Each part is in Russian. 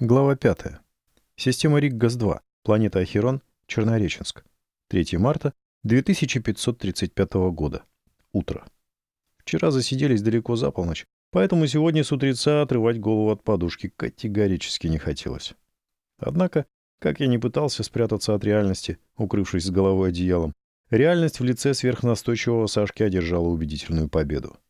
Глава 5. Система Риггас-2. Планета Ахерон. Чернореченск. 3 марта 2535 года. Утро. Вчера засиделись далеко за полночь, поэтому сегодня с утреца отрывать голову от подушки категорически не хотелось. Однако, как я не пытался спрятаться от реальности, укрывшись с головой одеялом, реальность в лице сверхнастойчивого Сашки одержала убедительную победу.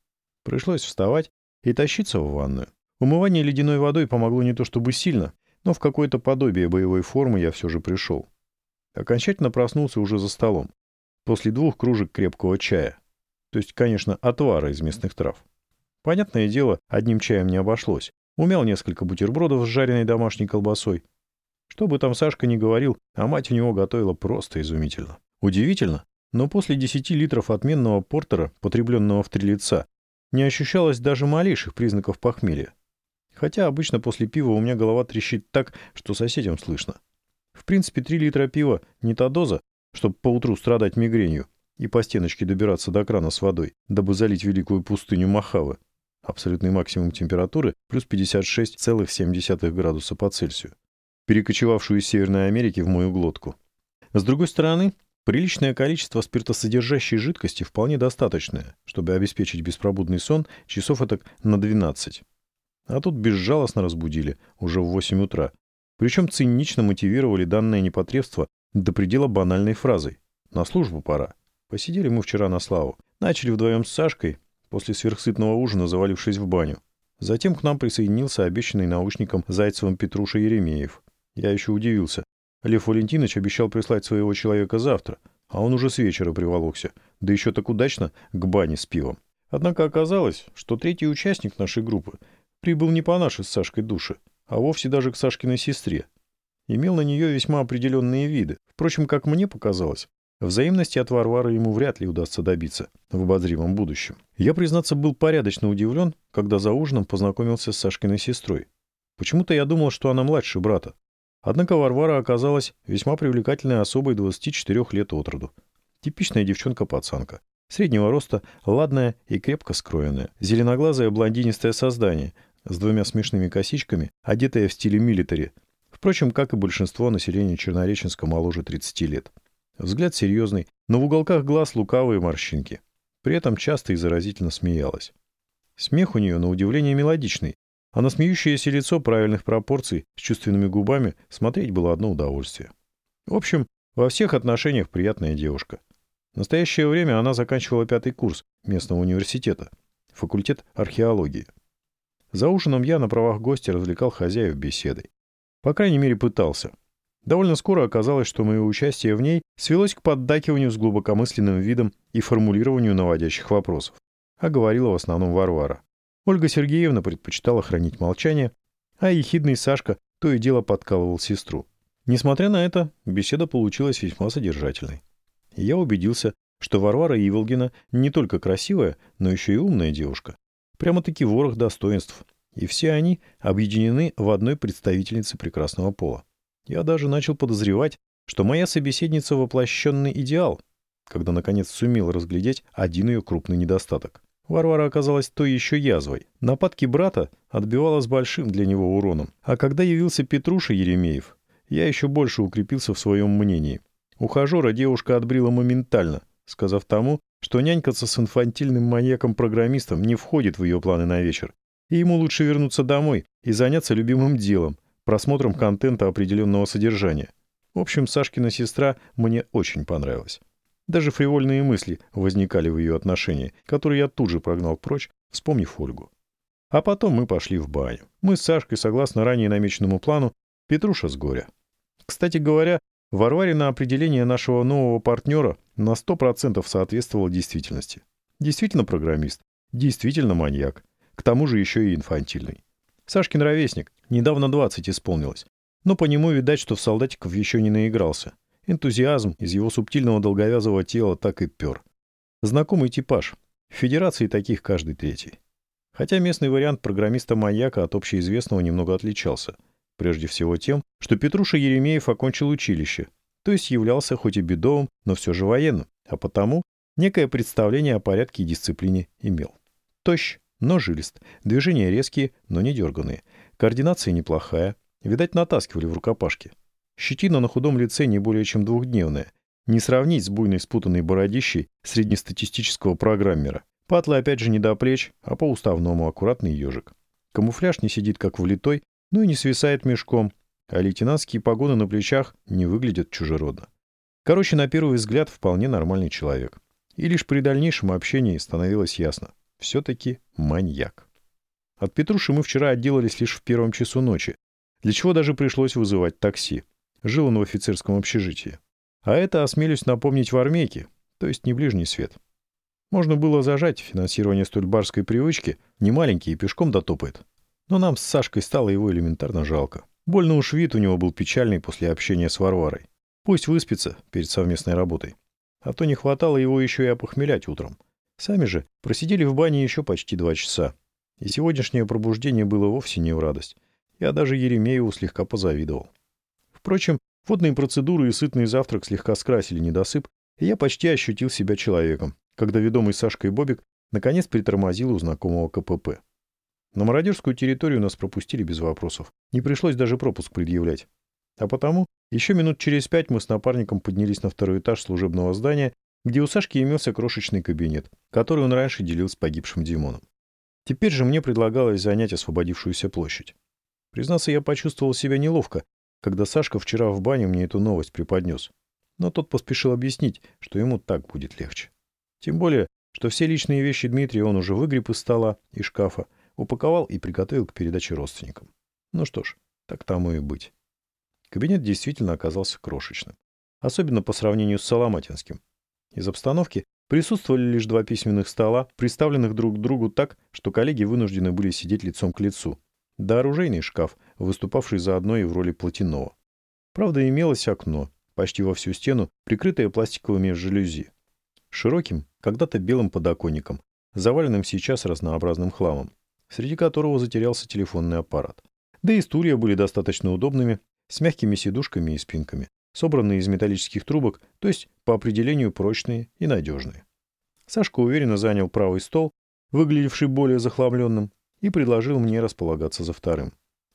Пришлось вставать и тащиться в ванную. Умывание ледяной водой помогло не то чтобы сильно, но в какое-то подобие боевой формы я все же пришел. Окончательно проснулся уже за столом, после двух кружек крепкого чая. То есть, конечно, отвара из местных трав. Понятное дело, одним чаем не обошлось. Умял несколько бутербродов с жареной домашней колбасой. Что бы там Сашка ни говорил, а мать у него готовила просто изумительно. Удивительно, но после 10 литров отменного портера, потребленного в три лица, не ощущалось даже малейших признаков похмелья. Хотя обычно после пива у меня голова трещит так, что соседям слышно. В принципе, 3 литра пива не та доза, чтобы поутру страдать мигренью и по стеночке добираться до крана с водой, дабы залить великую пустыню Махавы. Абсолютный максимум температуры плюс 56,7 градуса по Цельсию, перекочевавшую из Северной Америки в мою глотку. С другой стороны, приличное количество спиртосодержащей жидкости вполне достаточное, чтобы обеспечить беспробудный сон часов это на 12. А тут безжалостно разбудили, уже в 8 утра. Причем цинично мотивировали данное непотребство до предела банальной фразой. «На службу пора». Посидели мы вчера на славу. Начали вдвоем с Сашкой, после сверхсытного ужина завалившись в баню. Затем к нам присоединился обещанный научником Зайцевым Петруша Еремеев. Я еще удивился. Лев Валентинович обещал прислать своего человека завтра, а он уже с вечера приволокся, да еще так удачно к бане с пивом. Однако оказалось, что третий участник нашей группы прибыл не по нашей с Сашкой душе, а вовсе даже к Сашкиной сестре. Имел на нее весьма определенные виды. Впрочем, как мне показалось, взаимности от Варвары ему вряд ли удастся добиться в обозримом будущем. Я, признаться, был порядочно удивлен, когда за ужином познакомился с Сашкиной сестрой. Почему-то я думал, что она младше брата. Однако Варвара оказалась весьма привлекательной особой 24 лет от роду. Типичная девчонка-пацанка. Среднего роста, ладная и крепко скроенная. Зеленоглазое блондинистое создание — с двумя смешными косичками, одетая в стиле милитари. Впрочем, как и большинство населения Чернореченска моложе 30 лет. Взгляд серьезный, но в уголках глаз лукавые морщинки. При этом часто и заразительно смеялась. Смех у нее, на удивление, мелодичный, а на смеющееся лицо правильных пропорций с чувственными губами смотреть было одно удовольствие. В общем, во всех отношениях приятная девушка. В настоящее время она заканчивала пятый курс местного университета, факультет археологии. За ужином я на правах гостя развлекал хозяев беседой. По крайней мере, пытался. Довольно скоро оказалось, что мое участие в ней свелось к поддакиванию с глубокомысленным видом и формулированию наводящих вопросов. А говорила в основном Варвара. Ольга Сергеевна предпочитала хранить молчание, а ехидный Сашка то и дело подкалывал сестру. Несмотря на это, беседа получилась весьма содержательной. Я убедился, что Варвара Иволгина не только красивая, но еще и умная девушка. Прямо-таки ворох достоинств. И все они объединены в одной представительнице прекрасного пола. Я даже начал подозревать, что моя собеседница — воплощенный идеал, когда, наконец, сумел разглядеть один ее крупный недостаток. Варвара оказалась той еще язвой. Нападки брата отбивала с большим для него уроном. А когда явился Петруша Еремеев, я еще больше укрепился в своем мнении. Ухажера девушка отбрила моментально, сказав тому, что нянькаться с инфантильным маньяком-программистом не входит в ее планы на вечер, и ему лучше вернуться домой и заняться любимым делом, просмотром контента определенного содержания. В общем, Сашкина сестра мне очень понравилась. Даже фривольные мысли возникали в ее отношении, которые я тут же прогнал прочь, вспомнив Ольгу. А потом мы пошли в баню. Мы с Сашкой, согласно ранее намеченному плану, Петруша с горя. Кстати говоря, Варваре на определение нашего нового партнера на 100% соответствовало действительности. Действительно программист, действительно маньяк, к тому же еще и инфантильный. Сашкин ровесник, недавно 20 исполнилось, но по нему видать, что в солдатиков еще не наигрался. Энтузиазм из его субтильного долговязого тела так и пер. Знакомый типаж. В Федерации таких каждый третий. Хотя местный вариант программиста-маньяка от общеизвестного немного отличался – Прежде всего тем, что Петруша Еремеев окончил училище, то есть являлся хоть и бедовым, но все же военным, а потому некое представление о порядке и дисциплине имел. Тощ, но жилист, движения резкие, но не дерганные, координация неплохая, Видать, натаскивали в рукопашке. Щетина на худом лице не более чем двухдневная. Не сравнить с буйной спутанной бородищей среднестатистического программера. Патлы опять же не до плеч, а по уставному аккуратный ежик. Камуфляж не сидит как влитой, ну и не свисает мешком, а лейтенантские погоны на плечах не выглядят чужеродно. Короче, на первый взгляд, вполне нормальный человек. И лишь при дальнейшем общении становилось ясно. Все-таки маньяк. От Петруши мы вчера отделались лишь в первом часу ночи, для чего даже пришлось вызывать такси. Жил он в офицерском общежитии. А это, осмелюсь напомнить, в армейке, то есть не ближний свет. Можно было зажать финансирование столь барской привычки, не маленький и пешком дотопает. Но нам с Сашкой стало его элементарно жалко. Больно уж вид у него был печальный после общения с Варварой. Пусть выспится перед совместной работой. А то не хватало его еще и опохмелять утром. Сами же просидели в бане еще почти два часа. И сегодняшнее пробуждение было вовсе не в радость. Я даже Еремееву слегка позавидовал. Впрочем, водные процедуры и сытный завтрак слегка скрасили недосып, и я почти ощутил себя человеком, когда ведомый Сашкой Бобик наконец притормозил у знакомого КПП. На мародерскую территорию нас пропустили без вопросов. Не пришлось даже пропуск предъявлять. А потому еще минут через пять мы с напарником поднялись на второй этаж служебного здания, где у Сашки имелся крошечный кабинет, который он раньше делил с погибшим Димоном. Теперь же мне предлагалось занять освободившуюся площадь. Признаться, я почувствовал себя неловко, когда Сашка вчера в бане мне эту новость преподнес. Но тот поспешил объяснить, что ему так будет легче. Тем более, что все личные вещи Дмитрия он уже выгреб из стола и шкафа, упаковал и приготовил к передаче родственникам. Ну что ж, так тому и быть. Кабинет действительно оказался крошечным. Особенно по сравнению с Соломатинским. Из обстановки присутствовали лишь два письменных стола, приставленных друг к другу так, что коллеги вынуждены были сидеть лицом к лицу. Да оружейный шкаф, выступавший заодно и в роли платяного. Правда, имелось окно, почти во всю стену, прикрытое пластиковыми жалюзи. Широким, когда-то белым подоконником, заваленным сейчас разнообразным хламом среди которого затерялся телефонный аппарат. Да и стулья были достаточно удобными, с мягкими сидушками и спинками, собранные из металлических трубок, то есть по определению прочные и надежные. Сашка уверенно занял правый стол, выглядевший более захламленным, и предложил мне располагаться за вторым.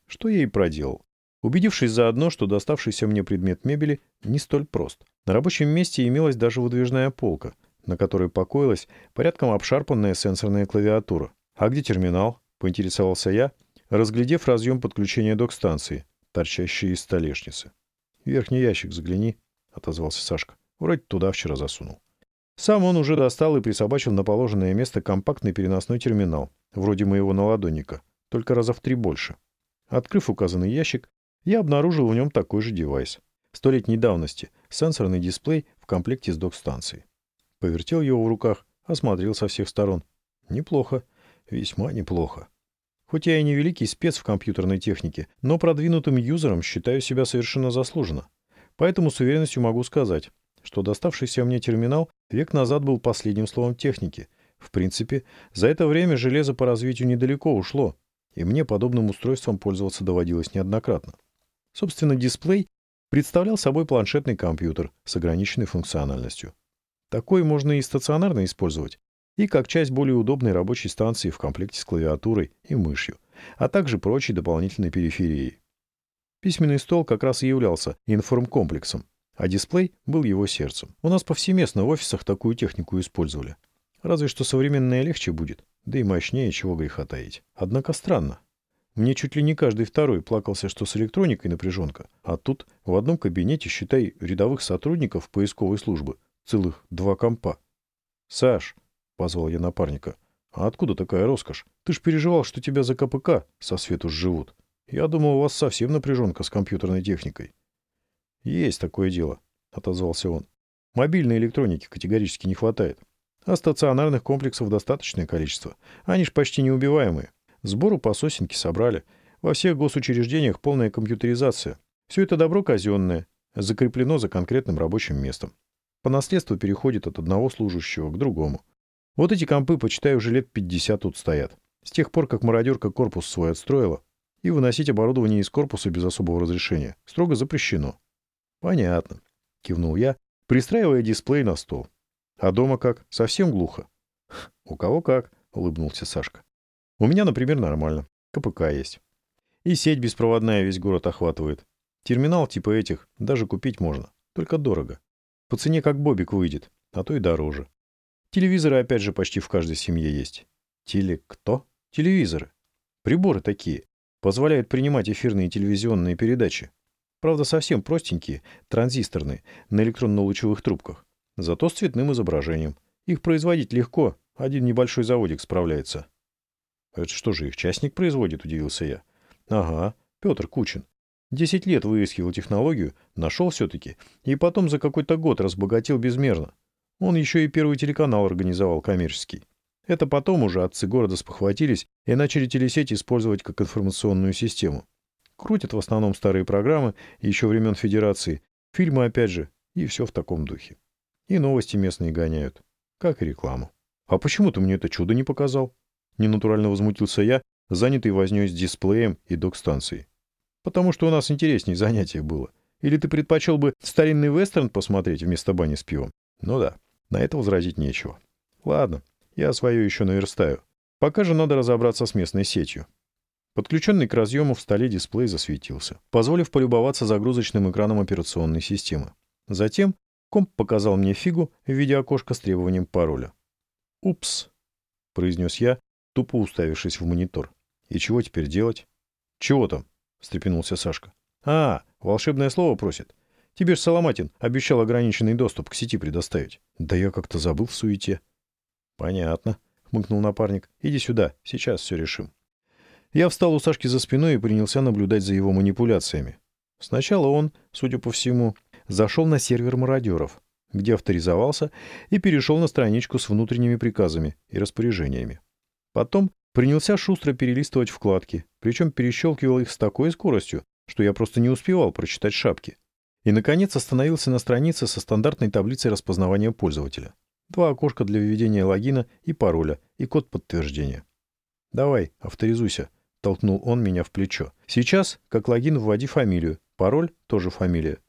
Что я и проделал. Убедившись заодно, что доставшийся мне предмет мебели не столь прост. На рабочем месте имелась даже выдвижная полка, на которой покоилась порядком обшарпанная сенсорная клавиатура. А где терминал? Поинтересовался я, разглядев разъем подключения док-станции, торчащий из столешницы. «Верхний ящик загляни», — отозвался Сашка. «Вроде туда вчера засунул». Сам он уже достал и присобачил на положенное место компактный переносной терминал, вроде моего наладонника, только раза в три больше. Открыв указанный ящик, я обнаружил в нем такой же девайс. Столетней давности, сенсорный дисплей в комплекте с док-станцией. Повертел его в руках, осмотрел со всех сторон. Неплохо, весьма неплохо. Хоть я и не великий спец в компьютерной технике, но продвинутым юзером считаю себя совершенно заслуженно. Поэтому с уверенностью могу сказать, что доставшийся мне терминал век назад был последним словом техники. В принципе, за это время железо по развитию недалеко ушло, и мне подобным устройством пользоваться доводилось неоднократно. Собственно, дисплей представлял собой планшетный компьютер с ограниченной функциональностью. Такой можно и стационарно использовать, и как часть более удобной рабочей станции в комплекте с клавиатурой и мышью, а также прочей дополнительной периферией. Письменный стол как раз и являлся информкомплексом, а дисплей был его сердцем. У нас повсеместно в офисах такую технику использовали. Разве что современное легче будет, да и мощнее, чего греха таить. Однако странно. Мне чуть ли не каждый второй плакался, что с электроникой напряженка, а тут в одном кабинете, считай, рядовых сотрудников поисковой службы, целых два компа. «Саш, — позвал я напарника. «А откуда такая роскошь? Ты ж переживал, что тебя за КПК со свету сживут. Я думал, у вас совсем напряженка с компьютерной техникой». «Есть такое дело», — отозвался он. «Мобильной электроники категорически не хватает. А стационарных комплексов достаточное количество. Они ж почти неубиваемые. Сбору по сосенке собрали. Во всех госучреждениях полная компьютеризация. Все это добро казенное, закреплено за конкретным рабочим местом. По наследству переходит от одного служащего к другому. Вот эти компы, почитай, уже лет 50 тут стоят. С тех пор, как мародерка корпус свой отстроила, и выносить оборудование из корпуса без особого разрешения строго запрещено. Понятно, кивнул я, пристраивая дисплей на стол. А дома как? Совсем глухо? У кого как, улыбнулся Сашка. У меня, например, нормально. КПК есть. И сеть беспроводная весь город охватывает. Терминал типа этих даже купить можно, только дорого. По цене как бобик выйдет, а то и дороже. Телевизоры опять же почти в каждой семье есть. Теле кто? Телевизоры. Приборы такие. Позволяют принимать эфирные телевизионные передачи. Правда, совсем простенькие, транзисторные, на электронно-лучевых трубках. Зато с цветным изображением. Их производить легко, один небольшой заводик справляется. «Это что же, их частник производит?» — удивился я. «Ага, Петр Кучин. Десять лет выискивал технологию, нашел все-таки, и потом за какой-то год разбогател безмерно. Он еще и первый телеканал организовал коммерческий. Это потом уже отцы города спохватились и начали телесеть использовать как информационную систему. Крутят в основном старые программы, еще времен Федерации, фильмы опять же, и все в таком духе. И новости местные гоняют, как и рекламу. «А почему ты мне это чудо не показал?» Ненатурально возмутился я, занятый вознёй с дисплеем и док-станцией. Потому что у нас интереснее занятие было. Или ты предпочел бы старинный вестерн посмотреть вместо бани с пивом? Ну да, на это возразить нечего. Ладно, я свое еще наверстаю. Пока же надо разобраться с местной сетью. Подключенный к разъему в столе дисплей засветился, позволив полюбоваться загрузочным экраном операционной системы. Затем комп показал мне фигу в виде окошка с требованием пароля. «Упс», — произнес я, тупо уставившись в монитор. «И чего теперь делать?» «Чего там?» встрепенулся Сашка. «А, волшебное слово просит. Тебе ж Соломатин обещал ограниченный доступ к сети предоставить. Да я как-то забыл в суете». «Понятно», — хмыкнул напарник. «Иди сюда, сейчас все решим». Я встал у Сашки за спиной и принялся наблюдать за его манипуляциями. Сначала он, судя по всему, зашел на сервер мародеров, где авторизовался и перешел на страничку с внутренними приказами и распоряжениями. Потом Принялся шустро перелистывать вкладки, причем перещелкивал их с такой скоростью, что я просто не успевал прочитать шапки. И, наконец, остановился на странице со стандартной таблицей распознавания пользователя. Два окошка для введения логина и пароля, и код подтверждения. «Давай, авторизуйся», — толкнул он меня в плечо. «Сейчас, как логин, вводи фамилию, пароль — тоже фамилия.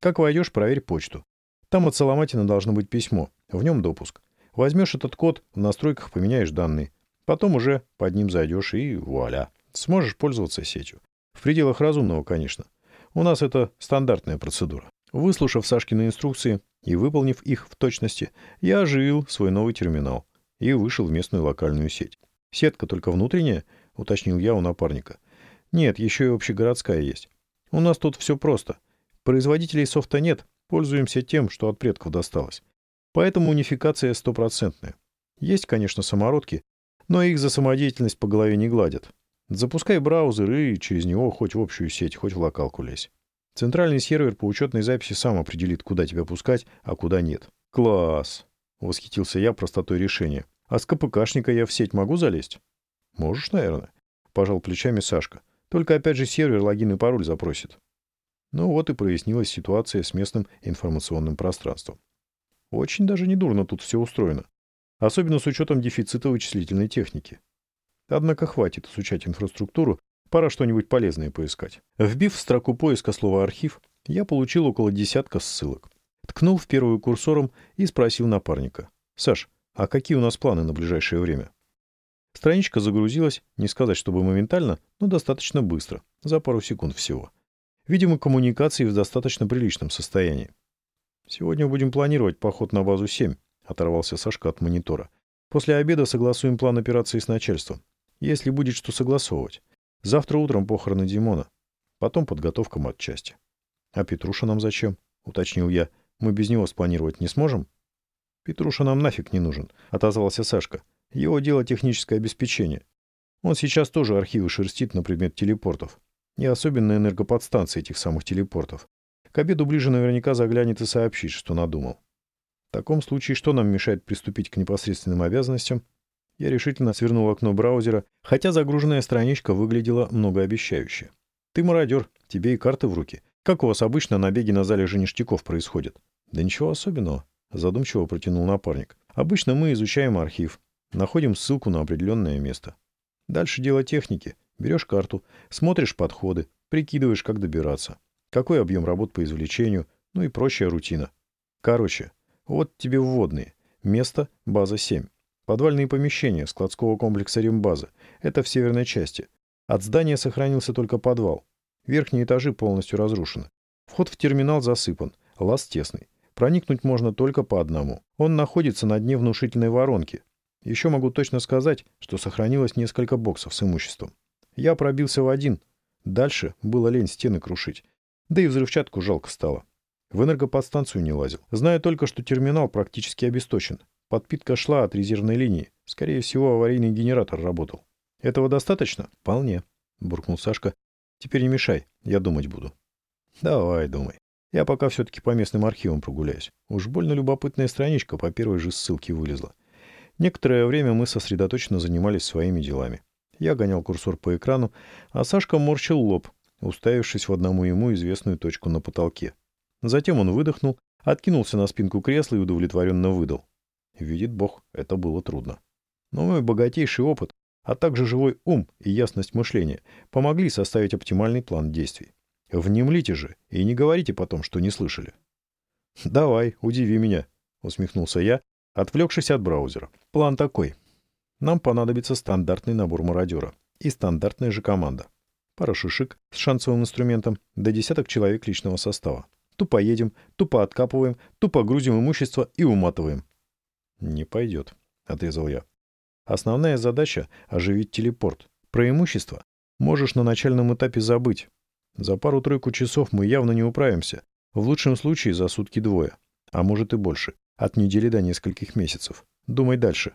Как войдешь, проверь почту. Там от Соломатина должно быть письмо, в нем допуск. Возьмешь этот код, в настройках поменяешь данные. Потом уже под ним зайдешь и вуаля. Сможешь пользоваться сетью. В пределах разумного, конечно. У нас это стандартная процедура. Выслушав Сашкины инструкции и выполнив их в точности, я оживил свой новый терминал и вышел в местную локальную сеть. Сетка только внутренняя, уточнил я у напарника. Нет, еще и общегородская есть. У нас тут все просто. Производителей софта нет, пользуемся тем, что от предков досталось. Поэтому унификация стопроцентная. Есть, конечно, самородки, но их за самодеятельность по голове не гладят. Запускай браузер и через него хоть в общую сеть, хоть в локалку лезь. Центральный сервер по учетной записи сам определит, куда тебя пускать, а куда нет. Класс! Восхитился я простотой решения. А с КПКшника я в сеть могу залезть? Можешь, наверное. Пожал плечами Сашка. Только опять же сервер логин и пароль запросит. Ну вот и прояснилась ситуация с местным информационным пространством. Очень даже недурно тут все устроено особенно с учетом дефицита вычислительной техники. Однако хватит изучать инфраструктуру, пора что-нибудь полезное поискать. Вбив в строку поиска слово «архив», я получил около десятка ссылок. Ткнул в первую курсором и спросил напарника. «Саш, а какие у нас планы на ближайшее время?» Страничка загрузилась, не сказать, чтобы моментально, но достаточно быстро, за пару секунд всего. Видимо, коммуникации в достаточно приличном состоянии. Сегодня будем планировать поход на базу 7, — оторвался Сашка от монитора. «После обеда согласуем план операции с начальством. Если будет что согласовывать. Завтра утром похороны Димона. Потом подготовка матчасти». «А Петруша нам зачем?» — уточнил я. «Мы без него спланировать не сможем?» «Петруша нам нафиг не нужен», — отозвался Сашка. «Его дело техническое обеспечение. Он сейчас тоже архивы шерстит на предмет телепортов. И особенно энергоподстанции этих самых телепортов. К обеду ближе наверняка заглянет и сообщит, что надумал. В таком случае что нам мешает приступить к непосредственным обязанностям? Я решительно свернул окно браузера, хотя загруженная страничка выглядела многообещающе. Ты мародер, тебе и карты в руки. Как у вас обычно набеги на залежи ништяков происходят? Да ничего особенного, задумчиво протянул напарник. Обычно мы изучаем архив, находим ссылку на определенное место. Дальше дело техники. Берешь карту, смотришь подходы, прикидываешь, как добираться, какой объем работ по извлечению, ну и прочая рутина. Короче, вот тебе вводные. Место – база 7. Подвальные помещения складского комплекса Римбаза. Это в северной части. От здания сохранился только подвал. Верхние этажи полностью разрушены. Вход в терминал засыпан, лаз тесный. Проникнуть можно только по одному. Он находится на дне внушительной воронки. Еще могу точно сказать, что сохранилось несколько боксов с имуществом. Я пробился в один. Дальше было лень стены крушить. Да и взрывчатку жалко стало. В энергоподстанцию не лазил. Знаю только, что терминал практически обесточен. Подпитка шла от резервной линии. Скорее всего, аварийный генератор работал. Этого достаточно? Вполне, буркнул Сашка. Теперь не мешай, я думать буду. Давай, думай. Я пока все-таки по местным архивам прогуляюсь. Уж больно любопытная страничка по первой же ссылке вылезла. Некоторое время мы сосредоточенно занимались своими делами. Я гонял курсор по экрану, а Сашка морщил лоб, уставившись в одному ему известную точку на потолке. Затем он выдохнул, откинулся на спинку кресла и удовлетворенно выдал. Видит Бог, это было трудно. Но мой богатейший опыт, а также живой ум и ясность мышления помогли составить оптимальный план действий. Внемлите же и не говорите потом, что не слышали. «Давай, удиви меня», — усмехнулся я, отвлекшись от браузера. «План такой. Нам понадобится стандартный набор мародера и стандартная же команда. Пара шишек с шансовым инструментом, до десяток человек личного состава. Тупо едем, тупо откапываем, тупо грузим имущество и уматываем. «Не пойдет», — отрезал я. «Основная задача — оживить телепорт. Про имущество можешь на начальном этапе забыть. За пару-тройку часов мы явно не управимся. В лучшем случае за сутки двое. А может и больше. От недели до нескольких месяцев. Думай дальше».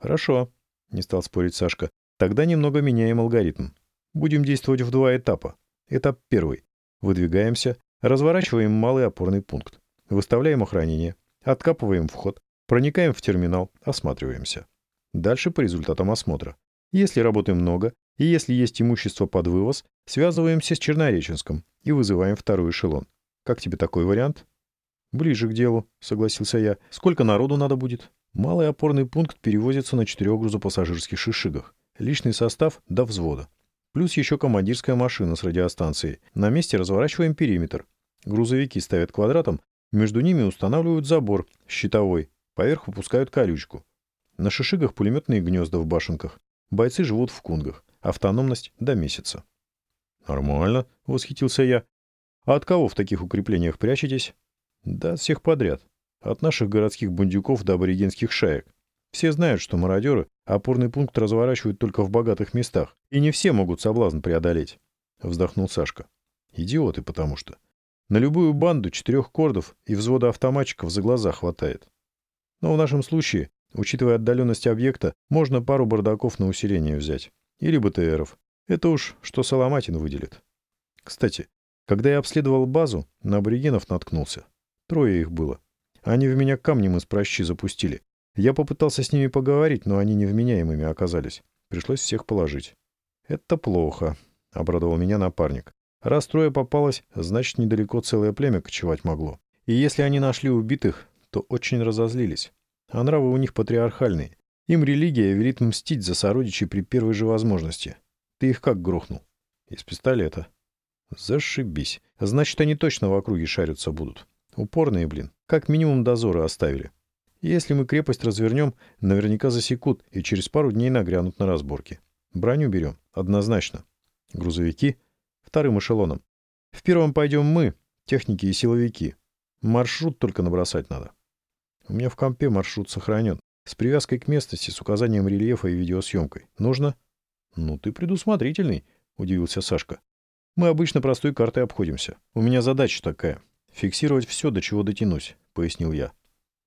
«Хорошо», — не стал спорить Сашка. «Тогда немного меняем алгоритм. Будем действовать в два этапа. Этап первый. Выдвигаемся, Разворачиваем малый опорный пункт. Выставляем охранение. Откапываем вход. Проникаем в терминал. Осматриваемся. Дальше по результатам осмотра. Если работы много, и если есть имущество под вывоз, связываемся с Чернореченском и вызываем второй эшелон. Как тебе такой вариант? Ближе к делу, согласился я. Сколько народу надо будет? Малый опорный пункт перевозится на четырех грузопассажирских шишигах. Личный состав до взвода. Плюс еще командирская машина с радиостанцией. На месте разворачиваем периметр. Грузовики ставят квадратом, между ними устанавливают забор, щитовой, поверх выпускают колючку. На шишигах пулеметные гнезда в башенках. Бойцы живут в кунгах. Автономность до месяца. «Нормально», — восхитился я. «А от кого в таких укреплениях прячетесь?» «Да от всех подряд. От наших городских бандюков до аборигенских шаек. Все знают, что мародеры опорный пункт разворачивают только в богатых местах, и не все могут соблазн преодолеть. Вздохнул Сашка. Идиоты, потому что. На любую банду четырех кордов и взвода автоматчиков за глаза хватает. Но в нашем случае, учитывая отдаленность объекта, можно пару бардаков на усиление взять. Или БТРов. Это уж что Соломатин выделит. Кстати, когда я обследовал базу, на аборигенов наткнулся. Трое их было. Они в меня камнем из прощи запустили. Я попытался с ними поговорить, но они невменяемыми оказались. Пришлось всех положить. «Это плохо», — обрадовал меня напарник. «Раз трое попалось, значит, недалеко целое племя кочевать могло. И если они нашли убитых, то очень разозлились. А нравы у них патриархальные. Им религия велит мстить за сородичей при первой же возможности. Ты их как грохнул?» «Из пистолета». «Зашибись. Значит, они точно в округе шариться будут. Упорные, блин. Как минимум дозоры оставили. Если мы крепость развернем, наверняка засекут и через пару дней нагрянут на разборки. Броню берем, однозначно. Грузовики вторым эшелоном. В первом пойдем мы, техники и силовики. Маршрут только набросать надо. У меня в компе маршрут сохранен. С привязкой к местности, с указанием рельефа и видеосъемкой. Нужно? Ну, ты предусмотрительный, удивился Сашка. Мы обычно простой картой обходимся. У меня задача такая. Фиксировать все, до чего дотянусь, пояснил я.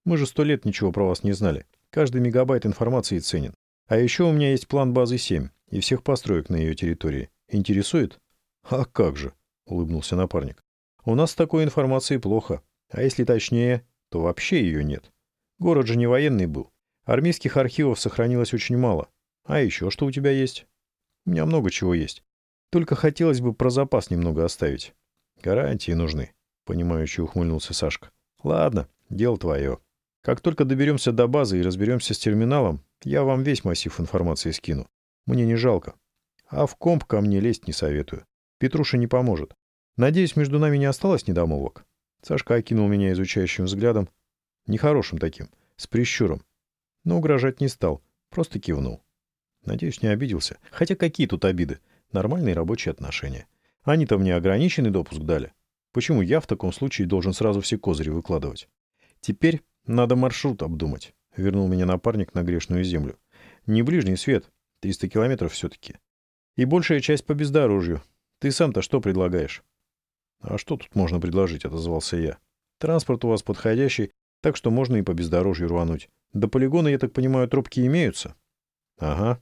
Мы же сто лет ничего про вас не знали. Каждый мегабайт информации ценен. А еще у меня есть план базы 7 и всех построек на ее территории. Интересует? А как же, улыбнулся напарник. У нас с такой информацией плохо. А если точнее, то вообще ее нет. Город же не военный был. Армейских архивов сохранилось очень мало. А еще что у тебя есть? У меня много чего есть. Только хотелось бы про запас немного оставить. Гарантии нужны, понимающе ухмыльнулся Сашка. Ладно, дело твое. Как только доберемся до базы и разберемся с терминалом, я вам весь массив информации скину. Мне не жалко. А в комп ко мне лезть не советую. Петруша не поможет. Надеюсь, между нами не осталось недомолвок?» Сашка окинул меня изучающим взглядом. Нехорошим таким, с прищуром. Но угрожать не стал, просто кивнул. Надеюсь, не обиделся. Хотя какие тут обиды? Нормальные рабочие отношения. Они-то мне ограниченный допуск дали. Почему я в таком случае должен сразу все козыри выкладывать? Теперь надо маршрут обдумать. Вернул меня напарник на грешную землю. Не ближний свет. 300 километров все-таки. И большая часть по бездорожью. Ты сам-то что предлагаешь? А что тут можно предложить, отозвался я. Транспорт у вас подходящий, так что можно и по бездорожью рвануть. До полигона, я так понимаю, тропки имеются? Ага.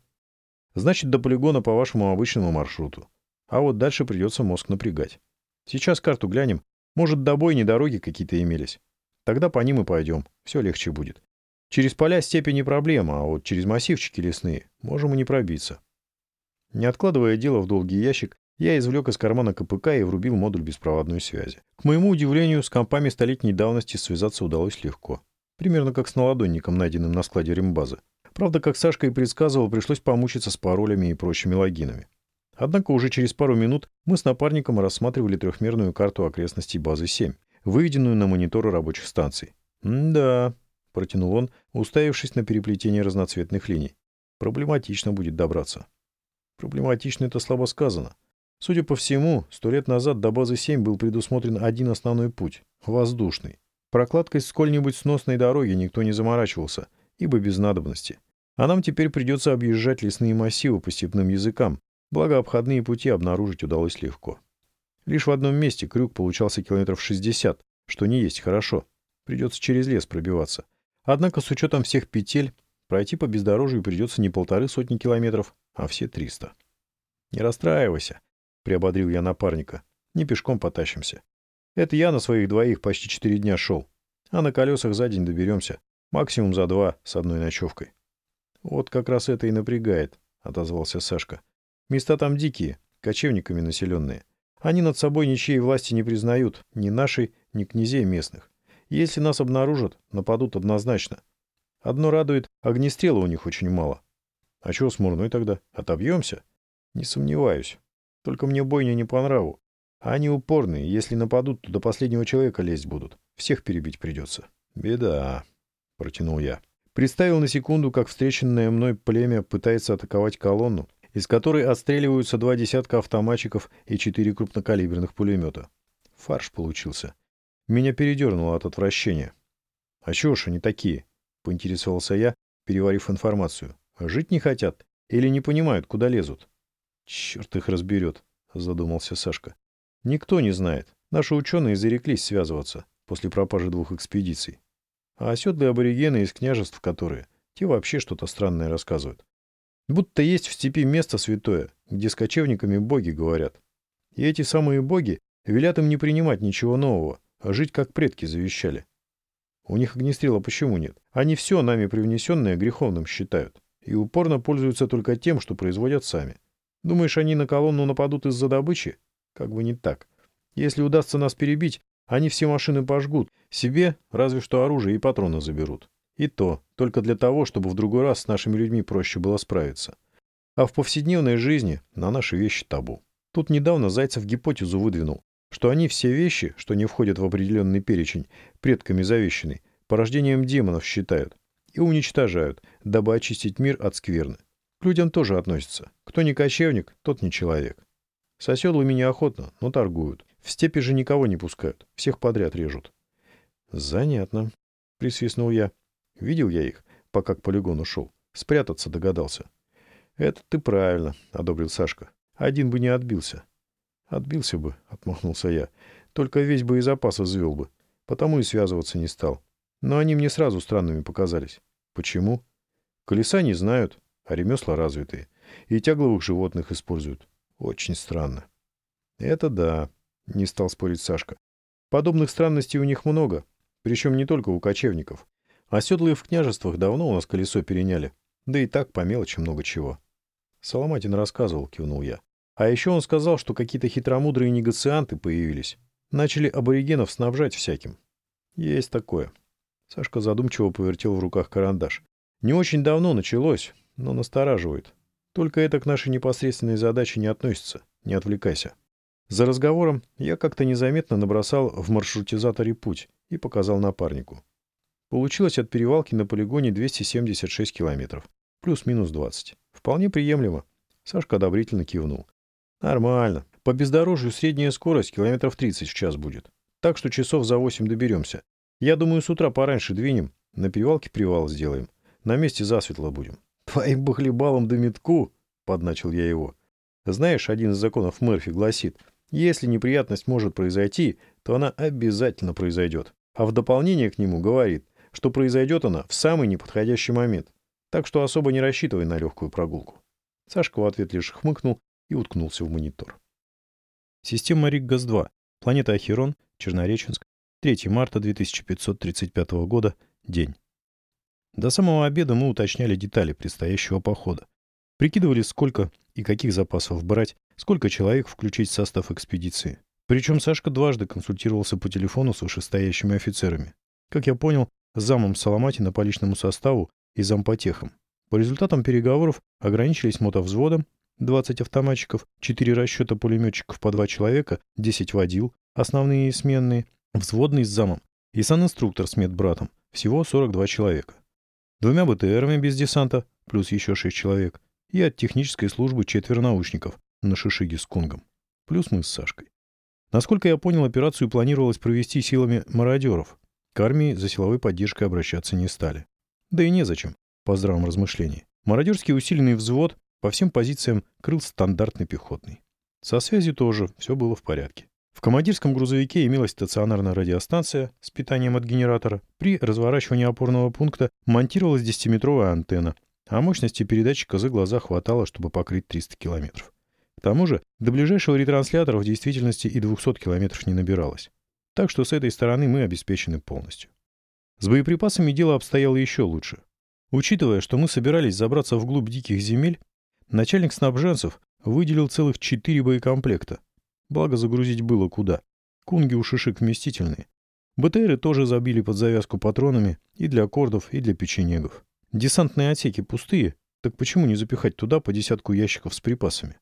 Значит, до полигона по вашему обычному маршруту. А вот дальше придется мозг напрягать. Сейчас карту глянем. Может, до бойни дороги какие-то имелись. Тогда по ним и пойдем. Все легче будет. Через поля степи не проблема, а вот через массивчики лесные можем и не пробиться. Не откладывая дело в долгий ящик, я извлек из кармана КПК и врубил модуль беспроводной связи. К моему удивлению, с компами столетней давности связаться удалось легко. Примерно как с наладонником, найденным на складе рембазы. Правда, как Сашка и предсказывал, пришлось помучиться с паролями и прочими логинами. Однако уже через пару минут мы с напарником рассматривали трехмерную карту окрестностей базы 7, выведенную на мониторы рабочих станций. «Да», — протянул он, уставившись на переплетение разноцветных линий. «Проблематично будет добраться». «Проблематично — это слабо сказано. Судя по всему, сто лет назад до базы 7 был предусмотрен один основной путь — воздушный. Прокладкой сколь-нибудь сносной дороги никто не заморачивался, ибо без надобности. А нам теперь придется объезжать лесные массивы по степным языкам, Благо, обходные пути обнаружить удалось легко. Лишь в одном месте крюк получался километров 60, что не есть хорошо. Придется через лес пробиваться. Однако, с учетом всех петель, пройти по бездорожью придется не полторы сотни километров, а все 300. «Не расстраивайся», — приободрил я напарника. «Не пешком потащимся. Это я на своих двоих почти четыре дня шел. А на колесах за день доберемся. Максимум за два с одной ночевкой». «Вот как раз это и напрягает», — отозвался Сашка. Места там дикие, кочевниками населенные. Они над собой ничьей власти не признают, ни нашей, ни князей местных. Если нас обнаружат, нападут однозначно. Одно радует, огнестрела у них очень мало. А чего с Мурной тогда? Отобьемся? Не сомневаюсь. Только мне бойня не по нраву. Они упорные, если нападут, то до последнего человека лезть будут. Всех перебить придется. Беда, протянул я. Представил на секунду, как встреченное мной племя пытается атаковать колонну, из которой отстреливаются два десятка автоматчиков и четыре крупнокалиберных пулемета. Фарш получился. Меня передернуло от отвращения. «А чего ж они такие?» — поинтересовался я, переварив информацию. «Жить не хотят? Или не понимают, куда лезут?» «Черт их разберет», — задумался Сашка. «Никто не знает. Наши ученые зареклись связываться после пропажи двух экспедиций. А оседлые аборигены из княжеств, которые, те вообще что-то странное рассказывают. Будто есть в степи место святое, где с кочевниками боги говорят. И эти самые боги велят им не принимать ничего нового, а жить, как предки завещали. У них огнестрела почему нет? Они все нами привнесенное греховным считают и упорно пользуются только тем, что производят сами. Думаешь, они на колонну нападут из-за добычи? Как бы не так. Если удастся нас перебить, они все машины пожгут, себе разве что оружие и патроны заберут. И то только для того, чтобы в другой раз с нашими людьми проще было справиться. А в повседневной жизни на наши вещи табу. Тут недавно Зайцев гипотезу выдвинул, что они все вещи, что не входят в определенный перечень, предками завещанный, порождением демонов считают и уничтожают, дабы очистить мир от скверны. К людям тоже относятся. Кто не кочевник, тот не человек. С оседлыми неохотно, но торгуют. В степи же никого не пускают, всех подряд режут. Занятно, присвистнул я. Видел я их, пока к полигону шел. Спрятаться догадался. — Это ты правильно, — одобрил Сашка. — Один бы не отбился. — Отбился бы, — отмахнулся я. — Только весь боезапас извел бы. Потому и связываться не стал. Но они мне сразу странными показались. Почему? Колеса не знают, а ремесла развитые. И тягловых животных используют. Очень странно. — Это да, — не стал спорить Сашка. Подобных странностей у них много, причем не только у кочевников. Оседлые в княжествах давно у нас колесо переняли. Да и так по мелочи много чего. Соломатин рассказывал, кивнул я. А еще он сказал, что какие-то хитромудрые негацианты появились. Начали аборигенов снабжать всяким. Есть такое. Сашка задумчиво повертел в руках карандаш. Не очень давно началось, но настораживает. Только это к нашей непосредственной задаче не относится. Не отвлекайся. За разговором я как-то незаметно набросал в маршрутизаторе путь и показал напарнику. Получилось от перевалки на полигоне 276 километров. Плюс-минус 20. Вполне приемлемо. Сашка одобрительно кивнул. Нормально. По бездорожью средняя скорость километров 30 в час будет. Так что часов за 8 доберемся. Я думаю, с утра пораньше двинем. На перевалке привал сделаем. На месте засветло будем. Твоим бахлебалом да метку, подначил я его. Знаешь, один из законов Мерфи гласит, если неприятность может произойти, то она обязательно произойдет. А в дополнение к нему говорит, что произойдет она в самый неподходящий момент. Так что особо не рассчитывай на легкую прогулку. Сашка в ответ лишь хмыкнул и уткнулся в монитор. Система Риггас-2. Планета Ахерон, Чернореченск. 3 марта 2535 года. День. До самого обеда мы уточняли детали предстоящего похода. Прикидывали, сколько и каких запасов брать, сколько человек включить в состав экспедиции. Причем Сашка дважды консультировался по телефону с вышестоящими офицерами. Как я понял, замом Саламатина по личному составу и зампотехом. По результатам переговоров ограничились мотовзводом, 20 автоматчиков, 4 расчета пулеметчиков по 2 человека, 10 водил, основные и сменные, взводный с замом и санинструктор с медбратом, всего 42 человека. Двумя БТРами без десанта, плюс еще 6 человек, и от технической службы четверо научников на шишиге с Кунгом, плюс мы с Сашкой. Насколько я понял, операцию планировалось провести силами мародеров. К армии за силовой поддержкой обращаться не стали. Да и незачем, по здравом размышлении. Мародерский усиленный взвод по всем позициям крыл стандартный пехотный. Со связью тоже все было в порядке. В командирском грузовике имелась стационарная радиостанция с питанием от генератора. При разворачивании опорного пункта монтировалась 10-метровая антенна, а мощности передатчика за глаза хватало, чтобы покрыть 300 километров. К тому же до ближайшего ретранслятора в действительности и 200 километров не набиралось. Так что с этой стороны мы обеспечены полностью. С боеприпасами дело обстояло еще лучше. Учитывая, что мы собирались забраться вглубь диких земель, начальник снабженцев выделил целых четыре боекомплекта. Благо загрузить было куда. Кунги у шишек вместительные. БТРы тоже забили под завязку патронами и для аккордов, и для печенегов. Десантные отсеки пустые, так почему не запихать туда по десятку ящиков с припасами?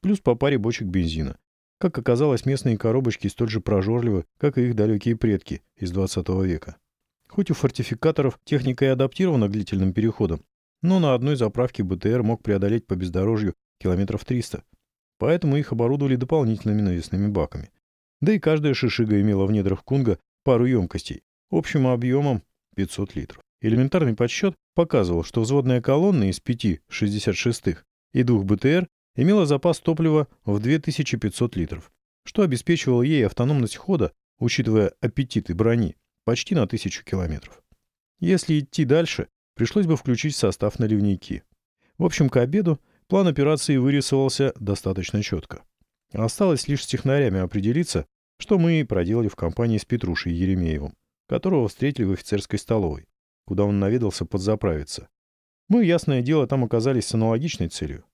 Плюс по паре бочек бензина. Как оказалось, местные коробочки столь же прожорливы, как и их далекие предки из 20 века. Хоть у фортификаторов техника и адаптирована к длительным переходам, но на одной заправке БТР мог преодолеть по бездорожью километров 300. Поэтому их оборудовали дополнительными навесными баками. Да и каждая шишига имела в недрах Кунга пару емкостей, общим объемом 500 литров. Элементарный подсчет показывал, что взводная колонна из пяти 66-х и двух БТР имела запас топлива в 2500 литров, что обеспечивало ей автономность хода, учитывая аппетиты брони, почти на тысячу километров. Если идти дальше, пришлось бы включить состав наливники. В общем, к обеду план операции вырисовался достаточно четко. Осталось лишь с технарями определиться, что мы проделали в компании с Петрушей Еремеевым, которого встретили в офицерской столовой, куда он наведался подзаправиться. Мы, ясное дело, там оказались с аналогичной целью.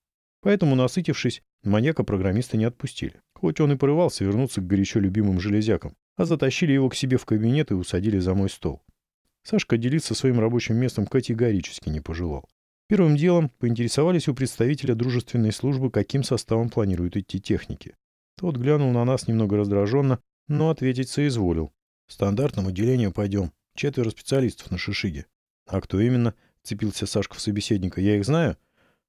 Поэтому, насытившись, маньяка-программиста не отпустили. Хоть он и порывался вернуться к горячо любимым железякам, а затащили его к себе в кабинет и усадили за мой стол. Сашка делиться своим рабочим местом категорически не пожелал. Первым делом поинтересовались у представителя дружественной службы, каким составом планируют идти техники. Тот глянул на нас немного раздраженно, но ответить соизволил. В стандартном отделении пойдем. Четверо специалистов на шишиге. А кто именно? Цепился Сашка в собеседника. Я их знаю?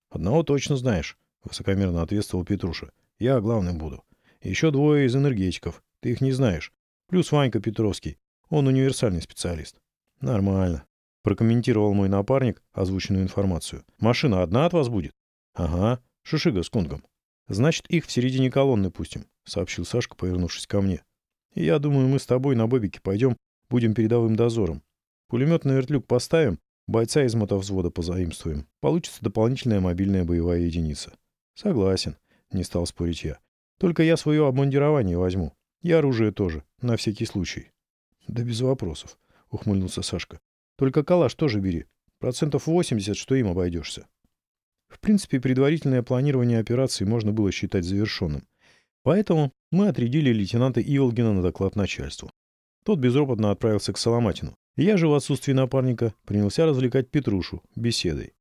Одного точно знаешь, высокомерно ответствовал Петруша. Я главным буду. Еще двое из энергетиков. Ты их не знаешь. Плюс Ванька Петровский. Он универсальный специалист. Нормально. Прокомментировал мой напарник озвученную информацию. Машина одна от вас будет? Ага. Шишига с кунгом. Значит, их в середине колонны пустим, сообщил Сашка, повернувшись ко мне. Я думаю, мы с тобой на бобике пойдем, будем передовым дозором. Пулемет на вертлюг поставим, бойца из мотовзвода позаимствуем. Получится дополнительная мобильная боевая единица. Согласен, не стал спорить я. Только я свое обмундирование возьму. И оружие тоже, на всякий случай. Да без вопросов, ухмыльнулся Сашка. Только калаш тоже бери. Процентов 80, что им обойдешься. В принципе, предварительное планирование операции можно было считать завершенным. Поэтому мы отрядили лейтенанта Иволгина на доклад начальству. Тот безропотно отправился к Соломатину. Я же в отсутствии напарника принялся развлекать Петрушу беседой.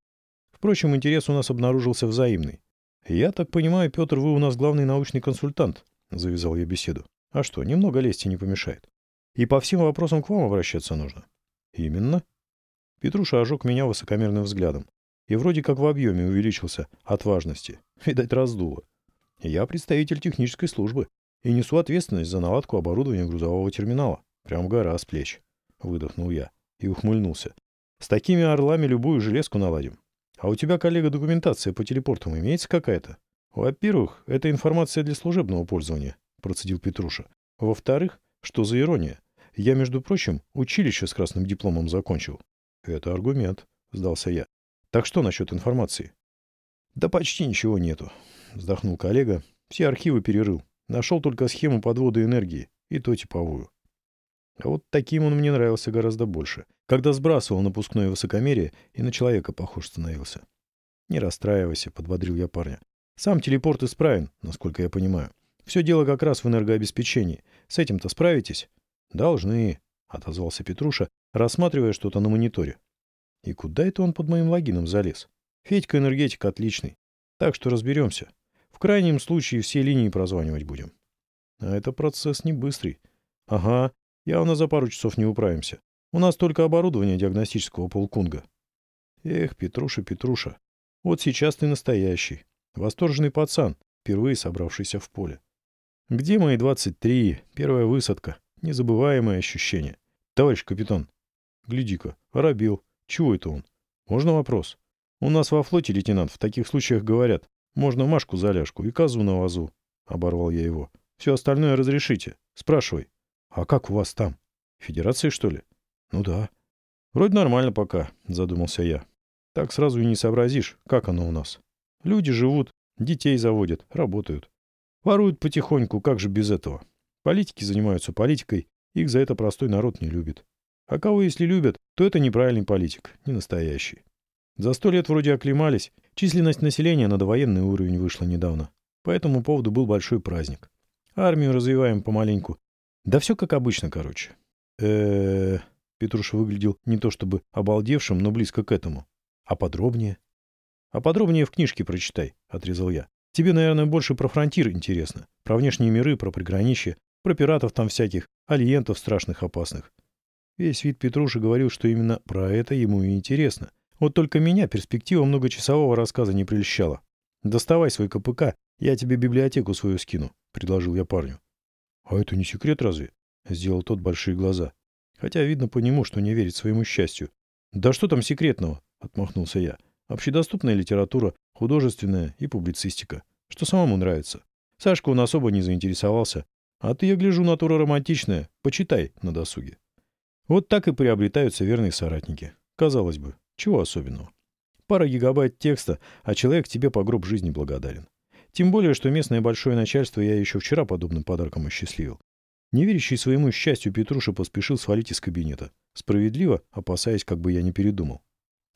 Впрочем, интерес у нас обнаружился взаимный. «Я так понимаю, Петр, вы у нас главный научный консультант», — завязал я беседу. А что, немного лести не помешает. И по всем вопросам к вам обращаться нужно. Именно. Петруша ожег меня высокомерным взглядом. И вроде как в объеме увеличился от важности. Видать, раздуло. Я представитель технической службы и несу ответственность за наладку оборудования грузового терминала. Прям гора с плеч. Выдохнул я и ухмыльнулся. С такими орлами любую железку наладим. А у тебя, коллега, документация по телепортам имеется какая-то? Во-первых, это информация для служебного пользования, процедил Петруша. Во-вторых, что за ирония? Я, между прочим, училище с красным дипломом закончил. Это аргумент, сдался я. Так что насчет информации? Да почти ничего нету, вздохнул коллега. Все архивы перерыл. Нашел только схему подвода энергии, и то типовую. А вот таким он мне нравился гораздо больше, когда сбрасывал напускное высокомерие и на человека похож становился. «Не расстраивайся», — подбодрил я парня. «Сам телепорт исправен, насколько я понимаю. Все дело как раз в энергообеспечении. С этим-то справитесь?» «Должны», — отозвался Петруша, рассматривая что-то на мониторе. «И куда это он под моим логином залез? Федька энергетик отличный. Так что разберемся. В крайнем случае все линии прозванивать будем». «А это процесс не быстрый». «Ага, Явно за пару часов не управимся. У нас только оборудование диагностического полкунга. Эх, Петруша, Петруша, вот сейчас ты настоящий. Восторженный пацан, впервые собравшийся в поле. Где мои 23, первая высадка, незабываемое ощущение. Товарищ капитан, гляди-ка, оробил. Чего это он? Можно вопрос? У нас во флоте, лейтенант, в таких случаях говорят, можно Машку за ляжку и козу на вазу. Оборвал я его. Все остальное разрешите. Спрашивай. А как у вас там? Федерация, что ли? Ну да. Вроде нормально пока, задумался я. Так сразу и не сообразишь, как оно у нас. Люди живут, детей заводят, работают. Воруют потихоньку, как же без этого? Политики занимаются политикой, их за это простой народ не любит. А кого если любят, то это неправильный политик, не настоящий. За сто лет вроде оклемались, численность населения на довоенный уровень вышла недавно. По этому поводу был большой праздник. Армию развиваем помаленьку, да все как обычно, короче. э Петруша выглядел не то чтобы обалдевшим, но близко к этому. А подробнее? А подробнее в книжке прочитай, отрезал я. Тебе, наверное, больше про фронтир интересно. Про внешние миры, про приграничье, про пиратов там всяких, алиентов страшных, опасных. Весь вид Петруши говорил, что именно про это ему и интересно. Вот только меня перспектива многочасового рассказа не прельщала. «Доставай свой КПК, я тебе библиотеку свою скину», — предложил я парню. «А это не секрет разве?» — сделал тот большие глаза. Хотя видно по нему, что не верит своему счастью. «Да что там секретного?» — отмахнулся я. «Общедоступная литература, художественная и публицистика. Что самому нравится. Сашка он особо не заинтересовался. А ты, я гляжу, натура романтичная. Почитай на досуге». Вот так и приобретаются верные соратники. Казалось бы, чего особенного? Пара гигабайт текста, а человек тебе по гроб жизни благодарен. Тем более, что местное большое начальство я еще вчера подобным подарком осчастливил. Неверящий своему счастью Петруша поспешил свалить из кабинета, справедливо опасаясь, как бы я не передумал.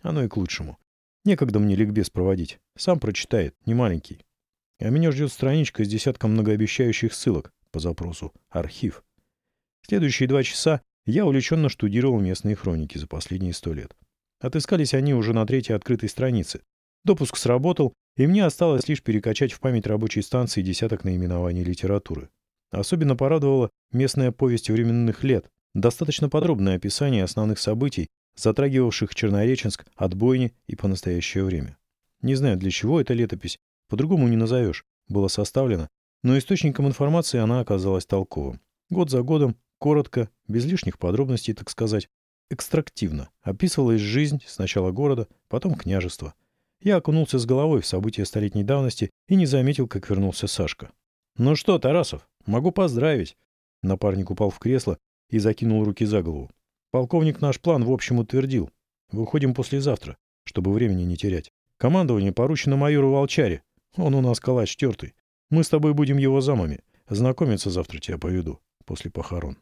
Оно и к лучшему. Некогда мне ликбез проводить. Сам прочитает, не маленький. А меня ждет страничка с десятком многообещающих ссылок по запросу «Архив». Следующие два часа я увлеченно штудировал местные хроники за последние сто лет. Отыскались они уже на третьей открытой странице. Допуск сработал, и мне осталось лишь перекачать в память рабочей станции десяток наименований литературы. Особенно порадовала местная повесть временных лет, достаточно подробное описание основных событий, затрагивавших Чернореченск от бойни и по настоящее время. Не знаю, для чего эта летопись, по-другому не назовешь, была составлена, но источником информации она оказалась толковым. Год за годом, коротко, без лишних подробностей, так сказать, экстрактивно описывалась жизнь сначала города, потом княжества, я окунулся с головой в события столетней давности и не заметил, как вернулся Сашка. «Ну что, Тарасов, могу поздравить!» Напарник упал в кресло и закинул руки за голову. «Полковник наш план в общем утвердил. Выходим послезавтра, чтобы времени не терять. Командование поручено майору Волчаре. Он у нас калач тертый. Мы с тобой будем его замами. Знакомиться завтра тебя поведу, после похорон».